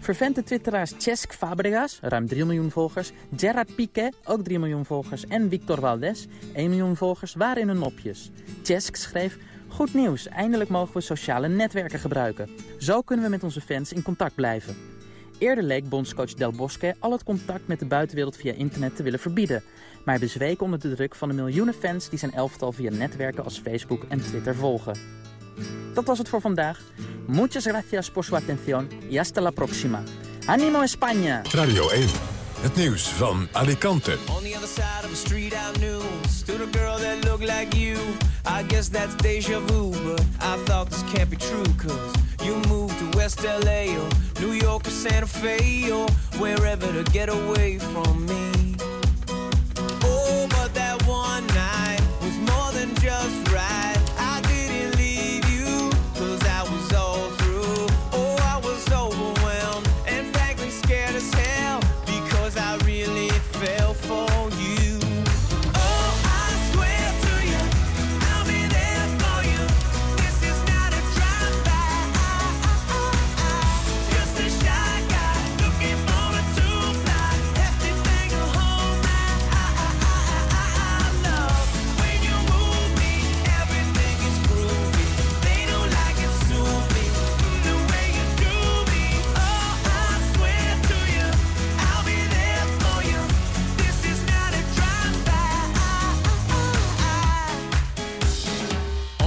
S17: Vervente twitteraars Cesc Fabregas, ruim 3 miljoen volgers, Gerard Piqué, ook 3 miljoen volgers, en Victor Valdés, 1 miljoen volgers, waren in hun nopjes. Cesc schreef, goed nieuws, eindelijk mogen we sociale netwerken gebruiken. Zo kunnen we met onze fans in contact blijven. Eerder leek bondscoach Del Bosque al het contact met de buitenwereld via internet te willen verbieden. Maar bezweek onder de druk van de miljoenen fans die zijn elftal via netwerken als Facebook en Twitter volgen. Dat was het voor vandaag. Muchas gracias por su atención y hasta la próxima. Animo España!
S3: Radio 1. Het nieuws van Alicante.
S18: On the other side of the street I knew Stood a girl that looked like you I guess that's deja vu But I thought this can't be true Cause you moved to West LA Or New York or Santa Fe Or wherever to get away from me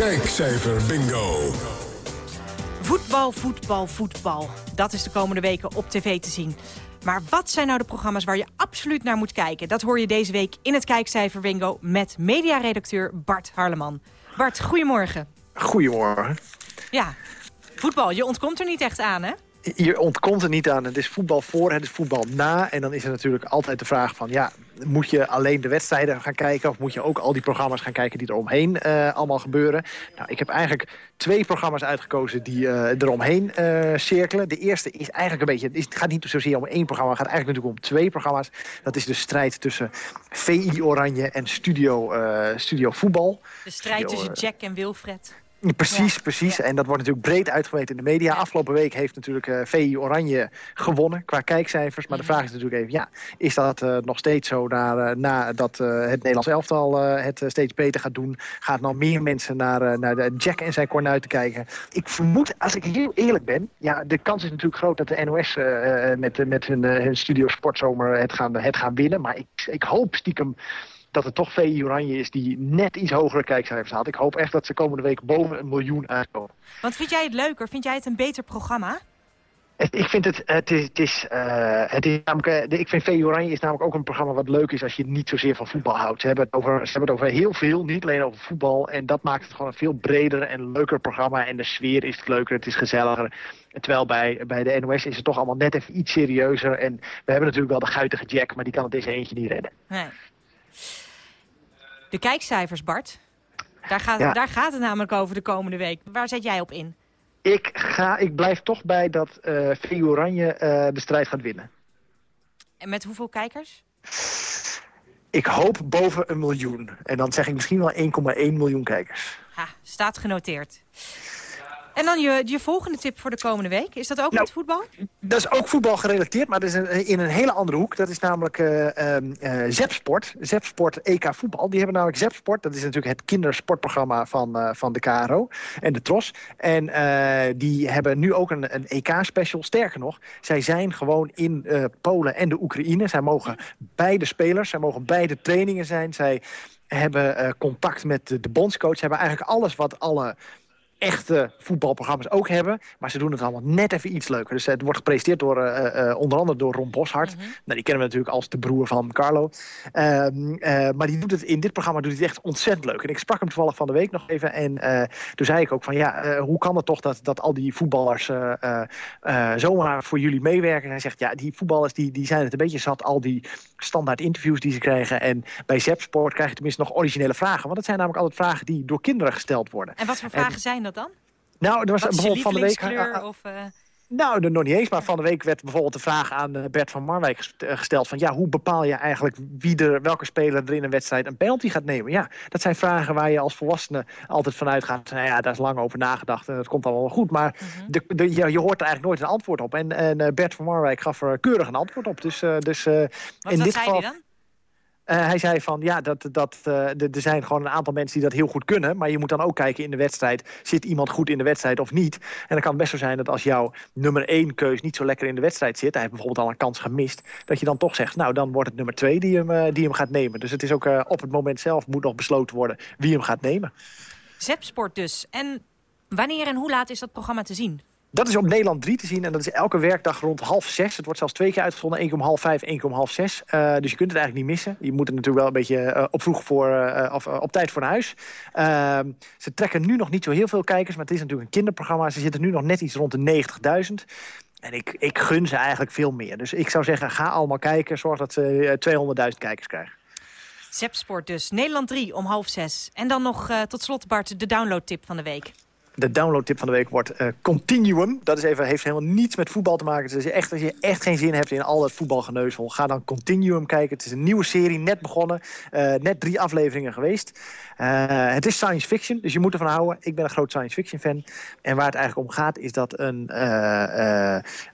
S3: Kijkcijfer bingo.
S4: Voetbal, voetbal, voetbal. Dat is de komende weken op tv te zien. Maar wat zijn nou de programma's waar je absoluut naar moet kijken? Dat hoor je deze week in het Kijkcijfer Bingo met mediaredacteur Bart Harleman. Bart, goedemorgen.
S19: Goedemorgen.
S4: Ja, voetbal, je ontkomt er niet echt aan, hè?
S19: Je ontkomt er niet aan. Het is voetbal voor, het is voetbal na. En dan is er natuurlijk altijd de vraag van... ja, moet je alleen de wedstrijden gaan kijken... of moet je ook al die programma's gaan kijken die er omheen eh, allemaal gebeuren? Nou, ik heb eigenlijk twee programma's uitgekozen die eh, eromheen eh cirkelen. De eerste is eigenlijk een beetje... Het, is- het gaat niet zozeer om één programma, het gaat eigenlijk natuurlijk om twee programma's. Dat is de strijd tussen VI Oranje en Studio, studio Voetbal.
S4: De strijd
S19: Studio,
S4: tussen Jack en Wilfred.
S19: Precies, precies. En dat wordt natuurlijk breed uitgemeten in de media. Afgelopen week heeft natuurlijk eh VI Oranje gewonnen qua kijkcijfers. Maar de vraag is natuurlijk even, ja, is dat eh, nog steeds zo na, eh, nadat eh, het Nederlands elftal het steeds beter gaat doen? Gaat nou meer mensen naar, naar de Jack en zijn kornuiten kijken? Ik vermoed, als ik heel eerlijk ben, ja, de kans is natuurlijk groot dat de NOS met, met hun, hun studio Sportzomer het gaan, het gaan winnen. Maar ik, ik hoop stiekem dat het toch VI Oranje is die net iets hogere kijkcijfers had. Ik hoop echt dat ze komende week boven een miljoen uitkomen.
S4: Want vind jij het leuker? Vind jij het een beter programma?
S19: Ik vind het, het is, het is, eh, het is namelijk, uh, ik vind VU Oranje is namelijk ook een programma wat leuk is als je niet zozeer van voetbal houdt. Ze hebben, het over, ze hebben het over heel veel, niet alleen over voetbal. En dat maakt het gewoon een veel breder en leuker programma. En de sfeer is leuker, het is gezelliger. Terwijl bij, bij de NOS is het toch allemaal net even iets serieuzer. En we hebben natuurlijk wel de guitige Jack, maar die kan het deze eentje niet redden.
S4: Nee. De kijkcijfers, Bart. Daar gaat,
S19: Ja.
S4: daar gaat het namelijk over de komende week. Waar zet jij op in?
S19: Ik, ga, ik blijf toch bij dat VU Oranje eh, de strijd gaat winnen.
S4: En met hoeveel kijkers?
S19: Ik hoop boven een miljoen. En dan zeg ik misschien wel 1,1 miljoen kijkers.
S4: Ha, staat genoteerd. En dan je, je volgende tip voor de komende week. Is dat ook
S19: Nou,
S4: met voetbal?
S19: Dat is ook voetbal gerelateerd, maar dat is een- in een hele andere hoek. Dat is namelijk ehm, eh, Zepsport. Zepsport EK voetbal. Die hebben namelijk Zepsport. Dat is natuurlijk het kindersportprogramma van, eh, van de KRO en de TROS. En die hebben nu ook een, een EK-special. Sterker nog, zij zijn gewoon in Polen en de Oekraïne. Zij mogen beide spelers, zij mogen beide trainingen zijn. Zij hebben contact met de, de bondscoach. Ze hebben eigenlijk alles wat alle echte voetbalprogramma's ook hebben. Maar ze doen het allemaal net even iets leuker. Dus het wordt gepresenteerd door, eh, eh, onder andere door Ron Boshart. Nou, die kennen we natuurlijk als de broer van Carlo. Ehm, eh, maar die doet het, in dit programma doet hij het echt ontzettend leuk. En ik sprak hem toevallig van de week nog even. En eh, toen zei ik ook van ja, eh, hoe kan het toch dat, dat al die voetballers eh, eh, eh, zomaar voor jullie meewerken? En hij zegt ja, die voetballers die, die zijn het een beetje zat. Al die standaard interviews die ze krijgen. En bij Zepsport krijg je tenminste nog originele vragen. Want dat zijn namelijk altijd vragen die door kinderen gesteld worden.
S4: En wat voor vragen zijn dat dan?
S19: Nou, er was
S4: Wat je
S19: bijvoorbeeld van de week...
S4: lievelingskleur? Of, eh,
S19: Nou, nog niet eens, maar van de week werd bijvoorbeeld de vraag aan eh, Bert van Marwijk eh, gesteld... van ja, hoe bepaal je eigenlijk wie er, welke speler er in een wedstrijd een penalty gaat nemen? Ja, dat zijn vragen waar je als volwassene altijd vanuit gaat. Nou ja, daar is lang over nagedacht en dat komt allemaal wel goed. Maar de, de, je, je hoort er eigenlijk nooit een antwoord op. En, en Bert van Marwijk gaf er keurig een antwoord op. Dus, dus
S4: wat
S19: in dit
S4: zei
S19: geval...
S4: hij dan?
S19: Eh, hij zei van ja, dat, dat, eh, er zijn gewoon een aantal mensen die dat heel goed kunnen. Maar je moet dan ook kijken in de wedstrijd. Zit iemand goed in de wedstrijd of niet? En dan kan best zo zijn dat als jouw nummer één keus niet zo lekker in de wedstrijd zit. Hij heeft bijvoorbeeld al een kans gemist. Dat je dan toch zegt, nou dan wordt het nummer twee die hem, eh, die hem gaat nemen. Dus het is ook op het moment zelf moet nog besloten worden wie hem gaat nemen.
S4: Zepsport dus. En wanneer en hoe laat is dat programma te zien?
S19: Dat is op Nederland 3 te zien en dat is elke werkdag rond half zes. Het wordt zelfs twee keer uitgezonden, één keer om half vijf, één keer om half zes. Eh, dus je kunt het eigenlijk niet missen. Je moet er natuurlijk wel een beetje eh, op vroeg voor, eh, of op tijd voor naar huis. Ehm, ze trekken nu nog niet zo heel veel kijkers, maar het is natuurlijk een kinderprogramma. Ze zitten nu nog net iets rond de 90.000. En ik, ik gun ze eigenlijk veel meer. Dus ik zou zeggen, ga allemaal kijken. Zorg dat ze eh, 200.000 kijkers krijgen.
S4: Zepsport dus. Nederland 3 om half zes. En dan nog tot slot, Bart, de downloadtip van de week.
S19: De downloadtip van de week wordt eh, Continuum. Dat is even, heeft helemaal niets met voetbal te maken. Dus echt, als je echt geen zin hebt in al het voetbalgeneuzel... ga dan Continuum kijken. Het is een nieuwe serie, net begonnen. Eh, net drie afleveringen geweest. Eh, het is science fiction, dus je moet ervan houden. Ik ben een groot science fiction fan. En waar het eigenlijk om gaat is dat een...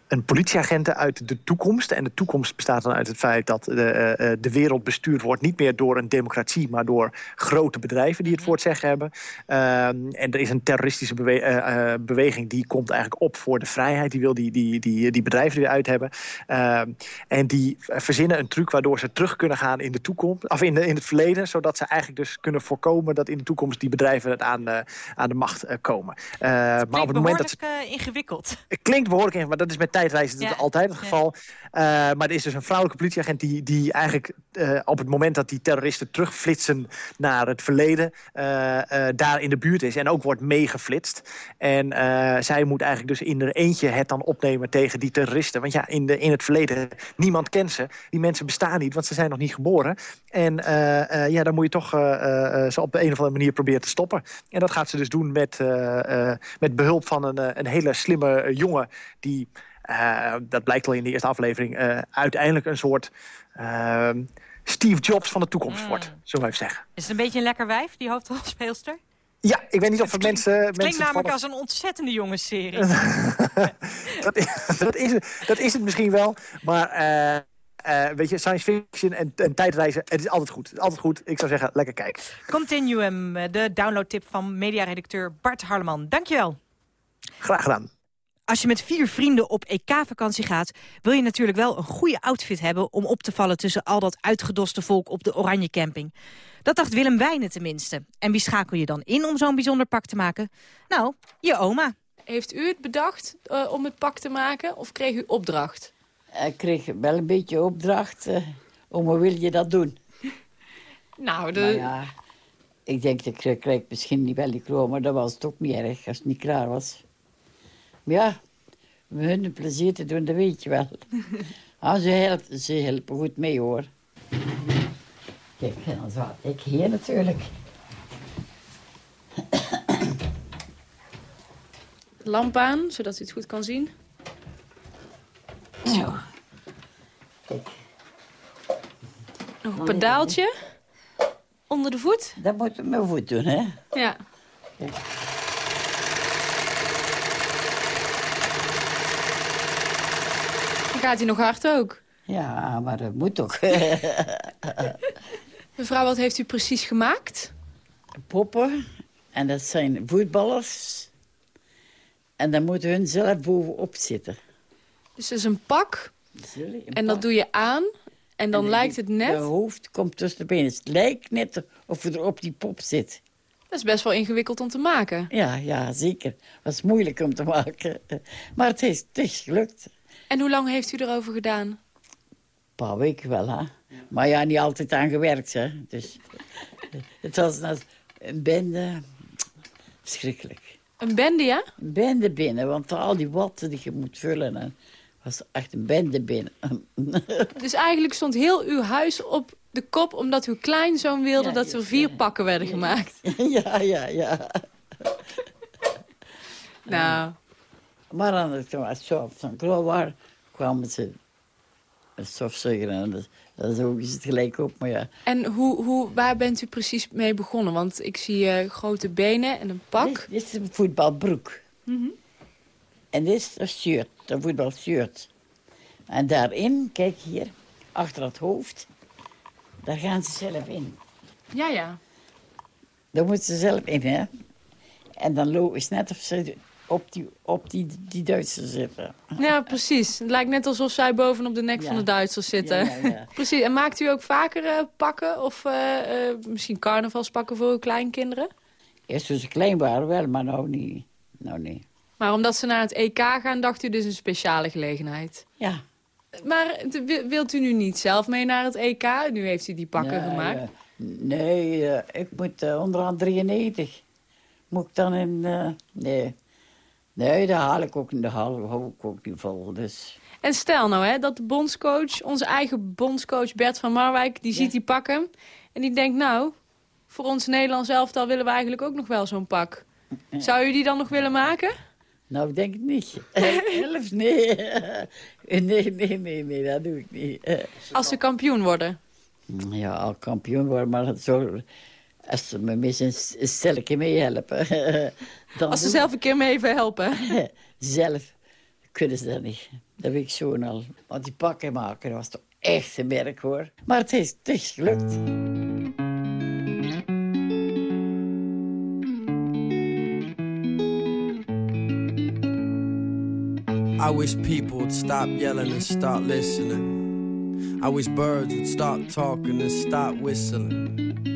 S19: een politieagent uit de toekomst. En de toekomst bestaat dan uit het feit dat de, eh, eh, de wereld bestuurd wordt... niet meer door een democratie, maar door grote bedrijven die het voor het zeggen hebben. Ehm, en er is een terroristische bewe- eh, beweging die komt eigenlijk op voor de vrijheid. Die wil die, die, die, die bedrijven er weer uit hebben. Ehm, en die verzinnen een truc waardoor ze terug kunnen gaan in de toekomst, of in, de, in het verleden, zodat ze eigenlijk dus kunnen voorkomen dat in de toekomst die bedrijven het aan, de, aan de macht komen. Maar op het moment dat ze
S4: behoorlijk ingewikkeld.
S19: het klinkt behoorlijk in, maar dat is met tijdreizen
S4: Ja,
S19: altijd het geval. Eh, maar er is dus een vrouwelijke politieagent die, die eigenlijk eh, op het moment dat die terroristen terugflitsen naar het verleden, eh, daar in de buurt is en ook wordt meegeflitst. En zij moet eigenlijk dus in er eentje het dan opnemen tegen die terroristen. Want ja, in, de, in het verleden, niemand kent ze. Die mensen bestaan niet, want ze zijn nog niet geboren. En ja, dan moet je toch ze op de een of andere manier proberen te stoppen. En dat gaat ze dus doen met, met behulp van een, een hele slimme jongen die... Uh, dat blijkt al in de eerste aflevering, uh, uiteindelijk een soort uh, Steve Jobs van de toekomst
S4: Mm.
S19: wordt, zullen we even zeggen.
S4: Is het een beetje een lekker wijf, die hoofdrolspeelster?
S19: Ja, ik weet niet of het mensen...
S4: Het
S19: mensen
S4: klinkt namelijk als een ontzettende jongensserie.
S19: dat, is, dat, is, het- dat is het misschien wel, maar... eh, eh, weet je, science fiction en, en tijdreizen, het is altijd goed. Het is altijd goed. Ik zou zeggen, lekker kijken.
S4: Continuum, eh, de downloadtip van mediaredacteur Bart Harleman. Dankjewel.
S19: Graag gedaan.
S4: Als je met vier vrienden op EK-vakantie gaat... wil je natuurlijk wel een goede outfit hebben... om op te vallen tussen al dat uitgedoste volk op de Oranje Camping. Dat dacht Willem Wijnen tenminste. En wie schakel je dan in om zo'n bijzonder pak te maken? Nou, je oma.
S20: Heeft u het bedacht eh, om het pak te maken of kreeg u opdracht?
S21: Ik kreeg wel een beetje opdracht. eh, om hoe wil je dat doen?
S20: Nou, de...
S21: Maar ja, ik denk, dat ik misschien niet wel die kroon, maar dat was het ook niet erg als het niet klaar was. Ja, we hun plezier te doen, dat weet je wel. Ah, ze, helpen, ze helpen goed mee, hoor. Kijk, en dan zat ik hier natuurlijk.
S20: Lamp aan, zodat u het goed kan zien.
S21: Zo.
S20: Nog een pedaaltje. Onder de voet.
S21: Dat moet mijn voet doen, hè?
S20: Ja. Gaat hij nog hard ook.
S21: Ja, maar dat moet toch.
S20: Mevrouw, wat heeft u precies gemaakt?
S21: Poppen. En dat zijn voetballers. En dan moeten hun zelf bovenop zitten.
S20: Dus het is een pak.
S21: Een
S20: En dat doe je aan. En dan
S21: En
S20: lijkt het net...
S21: De hoofd komt tussen de benen. Het lijkt net of er op die pop zit.
S20: Dat is best wel ingewikkeld om te maken.
S21: Ja, ja, zeker. was moeilijk om te maken. Maar het is, het is gelukt.
S20: En hoe lang heeft u erover gedaan?
S21: Een paar weken wel, hè. Maar ja, niet altijd aan gewerkt, hè. Dus het was net een bende. Schrikkelijk.
S20: Een bende, ja?
S21: Een bende binnen, want al die watten die je moet vullen... En was echt een bende binnen.
S20: Dus eigenlijk stond heel uw huis op de kop... omdat uw kleinzoon wilde
S21: Ja,
S20: dat er vier pakken werden gemaakt.
S21: ja, ja, ja.
S20: Nou,
S21: Maar dan het was zo van klaar kwamen ze een stofzuiger en dat, dat is ook eens het gelijk op. Maar ja,
S20: en hoe, hoe, waar bent u precies mee begonnen? Want ik zie eh, grote benen en een pak.
S21: Dit, dit is een voetbalbroek.
S20: Mhm.
S21: En dit is een shirt, een voetbalshirt. En daarin, kijk hier, achter het hoofd, daar gaan ze zelf in.
S20: Ja, ja.
S21: Daar moeten ze zelf in, hè. En dan lopen ze net of ze op die, op die, die Duitsers zitten.
S20: Ja, precies. Het lijkt net alsof zij bovenop de nek
S21: Ja.
S20: van de Duitsers zitten.
S21: Ja,
S20: precies. En maakt u ook vaker eh, pakken? Of eh, eh, misschien carnavalspakken voor uw kleinkinderen?
S21: Eerst toen ze klein waren wel, maar nou niet. Nou niet.
S20: Maar omdat ze naar het EK gaan, dacht u dus een speciale gelegenheid.
S21: Ja.
S20: Maar wilt u nu niet zelf mee naar het EK? Nu heeft u die pakken gemaakt.
S21: Nee, ik moet uh, onderaan 93. Moet ik dan in... nee. Nee, daar haal ik ook, daar haal ik ook niet vol. Dus.
S20: En stel nou hè, dat de bondscoach, onze eigen bondscoach Bert van Marwijk... die ziet die pakken en die denkt... nou, voor ons Nederlands elftal willen we eigenlijk ook nog wel zo'n pak. Zou u die dan nog willen maken?
S21: Nou, ik denk het niet. Elf, nee. nee. Nee, nee, nee, dat doe ik niet.
S20: Als ze kampioen worden?
S21: Ja, al kampioen worden, maar het zo, als ze me mis een, een stelletje meehelpen. dan
S20: Als ze zelf een keer mee even helpen.
S21: Zelf kunnen ze dat niet. Dat weet ik zo al. Want die pakken maken, dat was toch echt een werk, hoor. Maar het is, het is gelukt.
S22: I wish people would stop yelling and start listening. I wish birds would stop talking and stop whistling.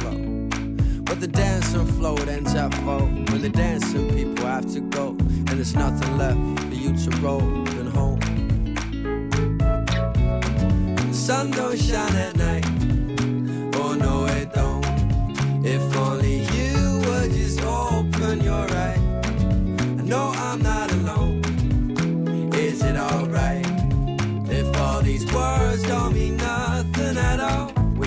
S22: But the dancing floor it ends at four. When the dancing people have to go And there's nothing left for you to roll than home The sun don't shine at night. Oh no it don't. If only you would just open your eyes. I know I'm not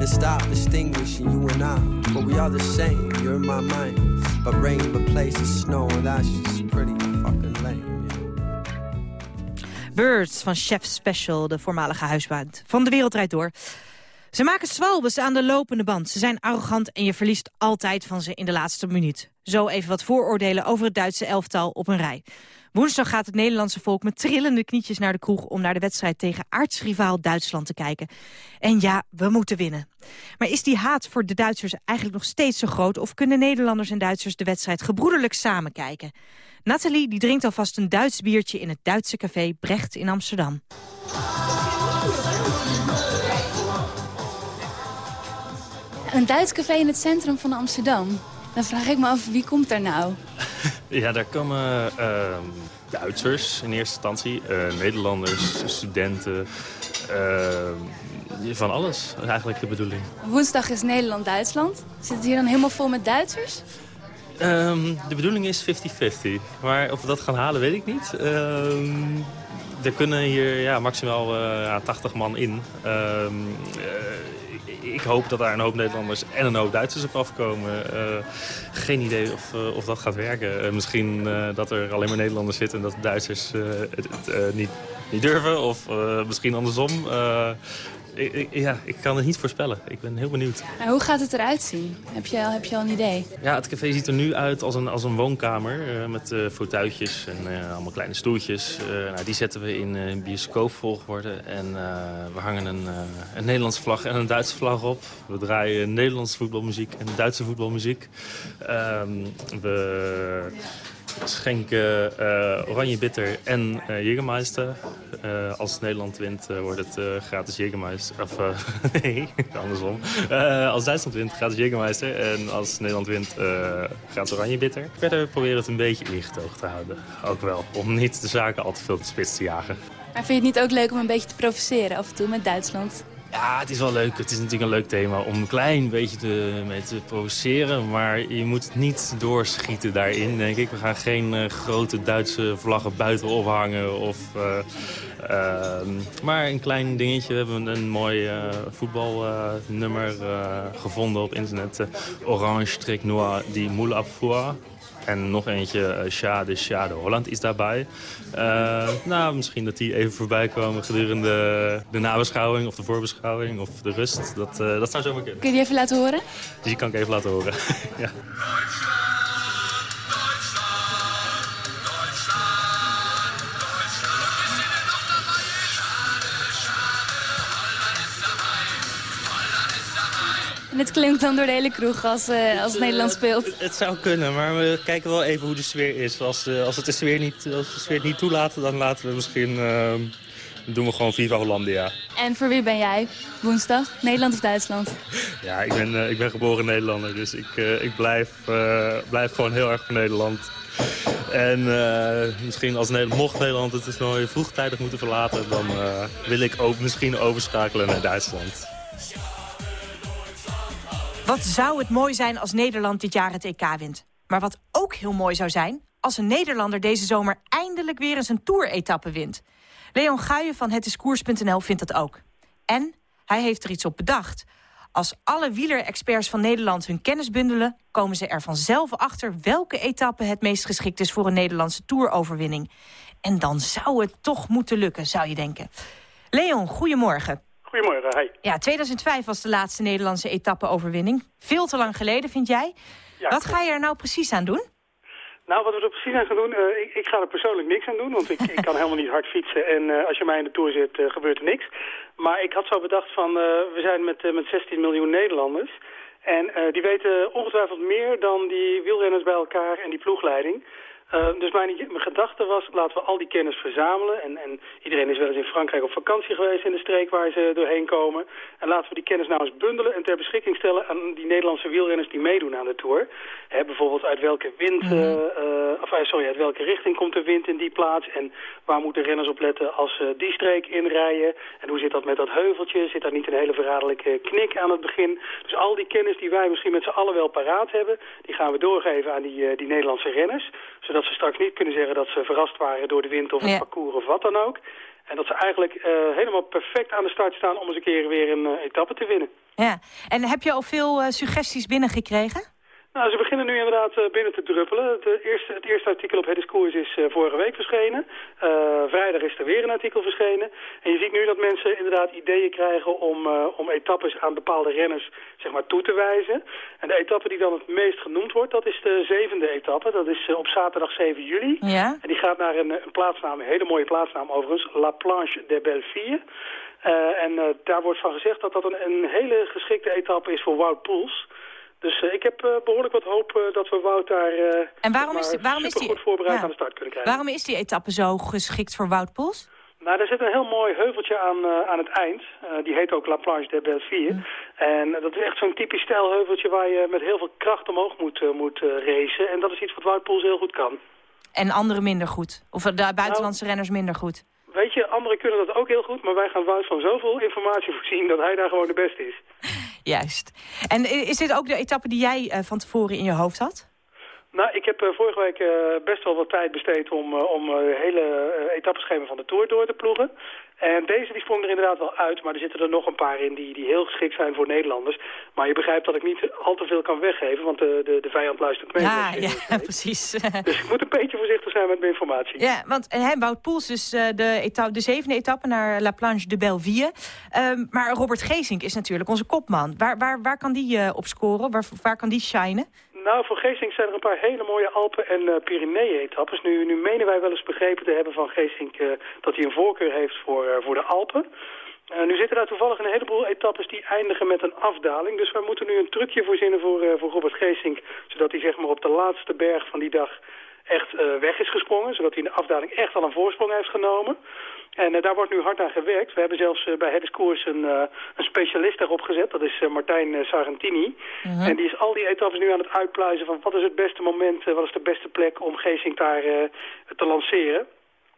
S22: And stop distinguishing you and I. But we are the same, you're in my mind. But rain replaces snow, and that's just pretty fucking lame.
S4: Birds van Chef Special, de voormalige huisband van De Wereld Draait Door. Ze maken zwalbes aan de lopende band. Ze zijn arrogant en je verliest altijd van ze in de laatste minuut. Zo even wat vooroordelen over het Duitse elftal op een rij. Woensdag gaat het Nederlandse volk met trillende knietjes naar de kroeg... om naar de wedstrijd tegen aartsrivaal Duitsland te kijken. En ja, we moeten winnen. Maar is die haat voor de Duitsers eigenlijk nog steeds zo groot... of kunnen Nederlanders en Duitsers de wedstrijd gebroederlijk samen kijken? Nathalie die drinkt alvast een Duits biertje in het Duitse café Brecht in Amsterdam.
S9: Een Duits café in het centrum van Amsterdam. Dan vraag ik me af, wie komt daar nou?
S23: Ja, daar komen ehm, Duitsers in eerste instantie, eh, Nederlanders, studenten, ehm, van alles. Is eigenlijk de bedoeling.
S9: Woensdag is Nederland-Duitsland. Zit het hier dan helemaal vol met Duitsers?
S23: Ehm, de bedoeling is 50-50. Maar of we dat gaan halen, weet ik niet. Er kunnen hier ja, maximaal eh, ja, 80 man in. Eh, ik hoop dat daar een hoop Nederlanders en een hoop Duitsers op afkomen. Eh, geen idee of, eh, of dat gaat werken. Eh, misschien dat er alleen maar Nederlanders zitten en dat de Duitsers het, niet, niet durven. Of misschien andersom. Ik, ik- ja, ik kan het niet voorspellen. Ik ben heel benieuwd.
S9: Nou, hoe gaat het eruit zien? Heb je, al- heb je al een idee?
S23: Ja, het café ziet er nu uit als een, als een woonkamer eh, met eh fauteuiltjes en eh, allemaal kleine stoeltjes. Nou, die zetten we in uh, bioscoopvolgorde en we hangen een, een Nederlandse vlag en een Duitse vlag op. We draaien Nederlandse voetbalmuziek en Duitse voetbalmuziek. Ehm, we schenken eh, oranje bitter en eh Jägermeister. Eh, als Nederland wint wordt het gratis Jägermeister. Of nee, andersom. Als Duitsland wint gratis Jägermeister. En als Nederland wint gratis oranje bitter. Verder proberen het een beetje ingetogen te houden. Ook wel. Om niet de zaken al te veel te spits te jagen.
S9: Maar vind je het niet ook leuk om een beetje te provoceren af en toe met Duitsland?
S23: Ja, het is wel leuk. Het is natuurlijk een leuk thema om een klein beetje te, mee te provoceren. Maar je moet niet doorschieten daarin, denk ik. We gaan geen eh, grote Duitse vlaggen buiten ophangen. Of, eh, ehm, maar een klein dingetje. We hebben een, mooi eh, voetbalnummer gevonden op internet. Orange strik noir die moule à. En nog eentje, eh, Schade, Schade Holland is daarbij. Eh, nou, misschien dat die even voorbij komen gedurende de nabeschouwing of de voorbeschouwing of de rust. Dat, eh, dat zou zomaar kunnen.
S9: Kun je die even laten horen?
S23: Die kan ik even laten horen. ja.
S9: En het klinkt dan door de hele kroeg als, eh, als Nederland speelt.
S23: Het, het zou kunnen, maar we kijken wel even hoe de sfeer is. Als, eh, als, het de sfeer niet, als de sfeer het niet toelaat, dan laten we misschien... ehm, doen we gewoon Viva Hollandia.
S9: En voor wie ben jij? Woensdag? Nederland of Duitsland?
S23: Ja, ik ben, eh, ik ben geboren Nederlander, dus ik, eh, ik blijf, eh, blijf gewoon heel erg voor Nederland. En eh, misschien als Nederland, mocht Nederland het toernooi vroegtijdig moeten verlaten... dan eh, wil ik ook misschien overschakelen naar Duitsland.
S4: Wat zou het mooi zijn als Nederland dit jaar het EK wint. Maar wat ook heel mooi zou zijn... als een Nederlander deze zomer eindelijk weer eens een tour-etappe wint. Leon Guijen van hetiskoers.nl vindt dat ook. En hij heeft er iets op bedacht. Als alle wielerexperts van Nederland hun kennis bundelen... komen ze er vanzelf achter welke etappe het meest geschikt is... voor een Nederlandse toeroverwinning. En dan zou het toch moeten lukken, zou je denken. Leon, goedemorgen.
S24: Goedemorgen, hi.
S4: Ja, 2005 was de laatste Nederlandse etappe-overwinning. Veel te lang geleden, vind jij?
S24: Ja,
S4: Wat ga je er nou precies aan doen?
S24: Nou, wat we er precies aan gaan doen, eh, ik, ik ga er persoonlijk niks aan doen, want ik, ik kan helemaal niet hard fietsen en eh, als je mij in de Tour zit, eh, gebeurt er niks. Maar ik had zo bedacht van, we zijn met, met 16 miljoen Nederlanders en die weten ongetwijfeld meer dan die wielrenners bij elkaar en die ploegleiding. Eh, dus mijn, mijn gedachte was, laten we al die kennis verzamelen. En, en iedereen is wel eens in Frankrijk op vakantie geweest in de streek waar ze doorheen komen. En laten we die kennis nou eens bundelen en ter beschikking stellen aan die Nederlandse wielrenners die meedoen aan de Tour. Hè, bijvoorbeeld uit welke wind, eh, eh, of, eh, sorry, uit welke richting komt de wind in die plaats. En waar moeten renners op letten als ze die streek inrijden. En hoe zit dat met dat heuveltje? Zit daar niet een hele verraderlijke knik aan het begin? Dus al die kennis die wij misschien met z'n allen wel paraat hebben, die gaan we doorgeven aan die, die Nederlandse renners. Zodat ze straks niet kunnen zeggen dat ze verrast waren door de wind of het
S4: Ja.
S24: parcours of wat dan ook. En dat ze eigenlijk eh, helemaal perfect aan de start staan om eens een keer weer een eh, etappe te winnen.
S4: Ja. En heb je al veel eh, suggesties binnengekregen?
S24: Nou, ze beginnen nu inderdaad eh, binnen te druppelen. Het, eh, eerste, het eerste artikel op Het Discours is eh, vorige week verschenen. Vrijdag is er weer een artikel verschenen. En je ziet nu dat mensen inderdaad ideeën krijgen om, om etappes aan bepaalde renners zeg maar, toe te wijzen. En de etappe die dan het meest genoemd wordt, dat is de zevende etappe. Dat is op zaterdag 7 juli.
S4: Ja.
S24: En die gaat naar een, een plaatsnaam, een hele mooie plaatsnaam overigens, La Planche de Belleville. En daar wordt van gezegd dat dat een, een hele geschikte etappe is voor Wout Poels. Dus eh, ik heb eh, behoorlijk wat hoop eh, dat we Wout daar
S4: En waarom is, die- waarom is die,
S24: supergoed voorbereid
S4: ja.
S24: aan de start kunnen krijgen.
S4: waarom is die etappe zo geschikt voor Wout Poels?
S24: Nou, daar zit een heel mooi heuveltje aan, aan het eind. Die heet ook La Planche de Belleville. En eh, dat is echt zo'n typisch stijlheuveltje waar je met heel veel kracht omhoog moet, moet racen. En dat is iets wat Wout Poels heel goed kan.
S4: En anderen minder goed? Of de buitenlandse renners minder goed?
S24: Weet je, anderen kunnen dat ook heel goed, maar wij gaan Wout van zoveel informatie voorzien dat hij daar gewoon de beste is.
S4: Juist. En is dit ook de etappe die jij eh, van tevoren in je hoofd had?
S24: Nou, ik heb eh, vorige week eh, best wel wat tijd besteed om, om hele etappeschema van de Tour door te ploegen. En deze die sprong er inderdaad wel uit, maar er zitten er nog een paar in die, die heel geschikt zijn voor Nederlanders. Maar je begrijpt dat ik niet al te veel kan weggeven, want de, de, de vijand luistert mee.
S4: Ja,
S24: Dus,
S4: ja, precies.
S24: Dus ik moet een beetje voorzichtig zijn met mijn informatie.
S4: Ja, want en, hè, Wout Poels eh, de, etappe, de zevende etappe naar La Planche de Belleville. Ehm, maar Robert Geesink is natuurlijk onze kopman. Waar, waar, waar kan die eh, op scoren? Waar, waar kan die shinen?
S24: Nou, voor Geesink zijn er een paar hele mooie Alpen- en uh, Pyreneeën-etappes. Nu, nu menen wij wel eens begrepen te hebben van Geesink uh, dat hij een voorkeur heeft voor, uh, voor de Alpen. Nu zitten daar toevallig een heleboel etappes die eindigen met een afdaling. Dus wij moeten nu een trucje voorzinnen voor, voor Robert Geesink. Zodat hij zeg maar op de laatste berg van die dag echt weg is gesprongen. Zodat hij in de afdaling echt al een voorsprong heeft genomen. En uh, daar wordt nu hard aan gewerkt. We hebben zelfs uh, bij het discours een, uh, een specialist daarop gezet. Dat is Martijn Sargentini.
S4: Mhm.
S24: -huh. En die is al die etappes nu aan het uitpluizen van wat is het beste moment, wat is de beste plek om Geesink daar te lanceren.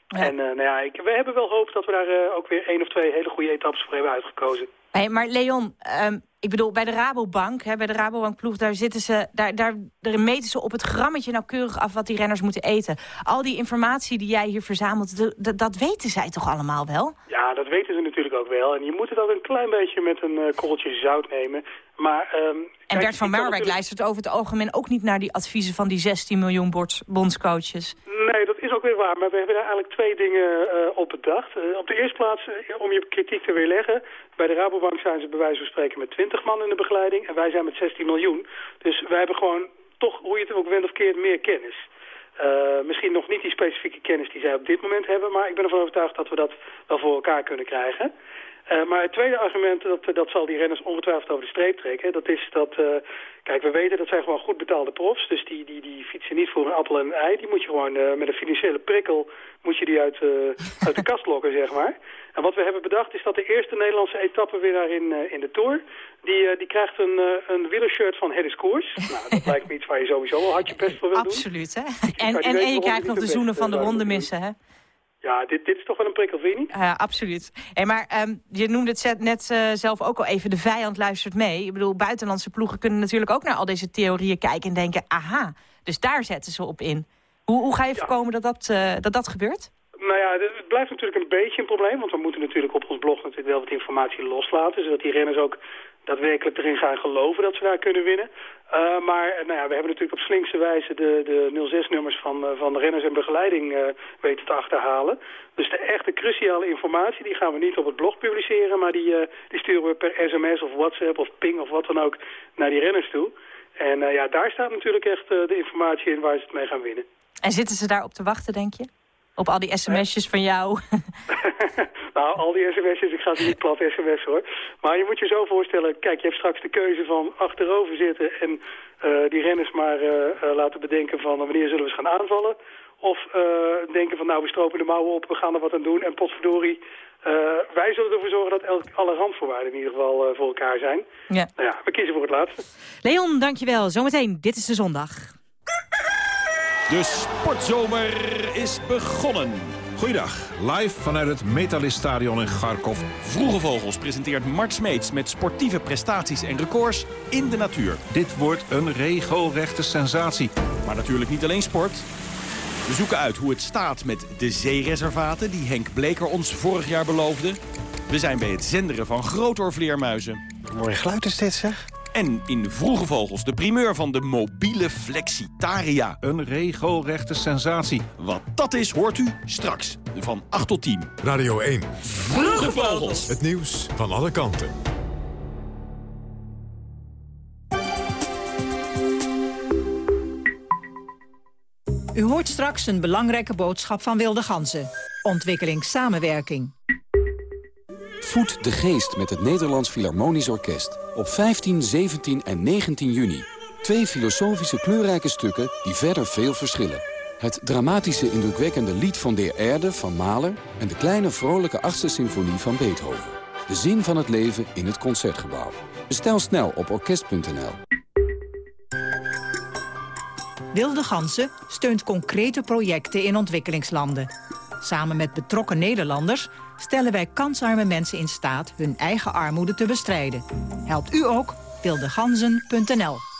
S24: Ja. En nou ja, ik, we hebben wel hoop dat we daar ook weer één of twee hele goede etappes voor hebben uitgekozen.
S4: Hey, maar Leon, um, ik bedoel, bij de Rabobank, hè, bij de Rabobank-ploeg, daar zitten ze, daar, daar, meten ze op het grammetje nauwkeurig af wat die renners moeten eten. Al die informatie die jij hier verzamelt, dat weten zij toch allemaal wel?
S24: Ja, dat weten ze natuurlijk ook wel. En je moet het ook een klein beetje met een uh, korreltje zout nemen. Maar, um,
S4: en kijk, Bert van Marwijk natuurlijk... luistert over het algemeen ook niet naar die adviezen van die 16 miljoen bondscoaches.
S24: Nee, dat is ook weer waar. Maar we hebben daar eigenlijk twee dingen uh, op bedacht. Uh, op de eerste plaats, uh, om je kritiek te weerleggen. Bij de Rabobank zijn ze bij wijze van spreken met 20 man in de begeleiding. En wij zijn met 16 miljoen. Dus wij hebben gewoon toch, hoe je het ook went of keert, meer kennis. Uh, misschien nog niet die specifieke kennis die zij op dit moment hebben, maar ik ben ervan overtuigd dat we dat wel voor elkaar kunnen krijgen. Uh, maar het tweede argument, dat, dat zal die renners ongetwijfeld over de streep trekken, dat is dat, uh, kijk, we weten dat zijn gewoon goed betaalde profs, dus die, die, die fietsen niet voor een appel en een ei, die moet je gewoon uh, met een financiële prikkel, moet je die uit, uit de kast lokken, zeg maar. En wat we hebben bedacht is dat de eerste Nederlandse etappewinnaar in, in de Tour, die, die krijgt een, een wielershirt van Hedis Koers. nou, dat lijkt me iets waar je sowieso wel hard je best voor wil doen.
S4: Absoluut, hè? En, en, en je krijgt nog de zoenen van de ronde missen, hè?
S24: Ja, dit, dit is toch wel een prikkel, vind je niet?
S4: Uh, absoluut. Hey, maar um, je noemde het net uh, zelf ook al even, de vijand luistert mee. Ik bedoel, buitenlandse ploegen kunnen natuurlijk ook naar al deze theorieën kijken en denken, aha, dus daar zetten ze op in. Hoe, hoe ga je voorkomen dat, dat, uh, dat dat gebeurt?
S24: Nou ja, het blijft natuurlijk een beetje een probleem, want we moeten natuurlijk op ons blog natuurlijk wel wat informatie loslaten, zodat die renners ook daadwerkelijk erin gaan geloven dat ze daar kunnen winnen. Uh, maar nou ja, we hebben natuurlijk op slinkse wijze de, de 06-nummers van, uh, van de renners en begeleiding weten te achterhalen. Dus de echte cruciale informatie die gaan we niet op het blog publiceren, maar die, die sturen we per sms of WhatsApp of ping of wat dan ook naar die renners toe. En ja, daar staat natuurlijk echt de informatie in waar ze het mee gaan winnen.
S4: En zitten ze daarop te wachten, denk je? Op al die sms'jes van jou?
S24: nou, al die sms'jes, ik ga ze niet plat sms hoor. Maar je moet je zo voorstellen, kijk, je hebt straks de keuze van achterover zitten en uh, die renners maar uh, uh, laten bedenken van wanneer zullen we eens gaan aanvallen. Of denken van nou, we stropen de mouwen op, we gaan er wat aan doen en potverdorie. wij zullen ervoor zorgen dat elk, alle randvoorwaarden in ieder geval voor elkaar zijn.
S4: Ja.
S24: Nou ja, we kiezen voor het laatste.
S4: Leon, dankjewel. Zometeen, dit is de zondag.
S25: De sportzomer is begonnen.
S26: Goeiedag, live vanuit het Metaliststadion in Kharkov.
S25: Vroege Vogels presenteert Mart Smeets met sportieve prestaties en records in de natuur.
S26: Dit wordt een regelrechte sensatie.
S25: Maar natuurlijk niet alleen sport. We zoeken uit hoe het staat met de zeereservaten... die Henk Bleker ons vorig jaar beloofde. We zijn bij het zenderen van grootoorvleermuizen.
S27: Mooi geluid is dit, zeg.
S25: En in Vroege Vogels de primeur van de mobiele Flexitaria.
S28: Een regelrechte sensatie.
S25: Wat dat is, hoort u straks. Van 8 tot 10.
S3: Radio 1.
S25: Vroege Vogels.
S3: Het nieuws van alle kanten.
S2: U hoort straks een belangrijke boodschap van Wilde Ganzen. Ontwikkelingssamenwerking.
S29: Voed de geest met het Nederlands Philharmonisch Orkest. Op 15, 17 en 19 juni. Twee filosofische kleurrijke stukken die verder veel verschillen. Het dramatische indrukwekkende lied van Der Erde van Mahler... en de kleine vrolijke achtste symfonie van Beethoven. De zin van het leven in het Concertgebouw. Bestel snel op orkest.nl.
S2: Wilde Gansen steunt concrete projecten in ontwikkelingslanden. Samen met betrokken Nederlanders stellen wij kansarme mensen in staat hun eigen armoede te bestrijden. Helpt u ook? wildeganzen.nl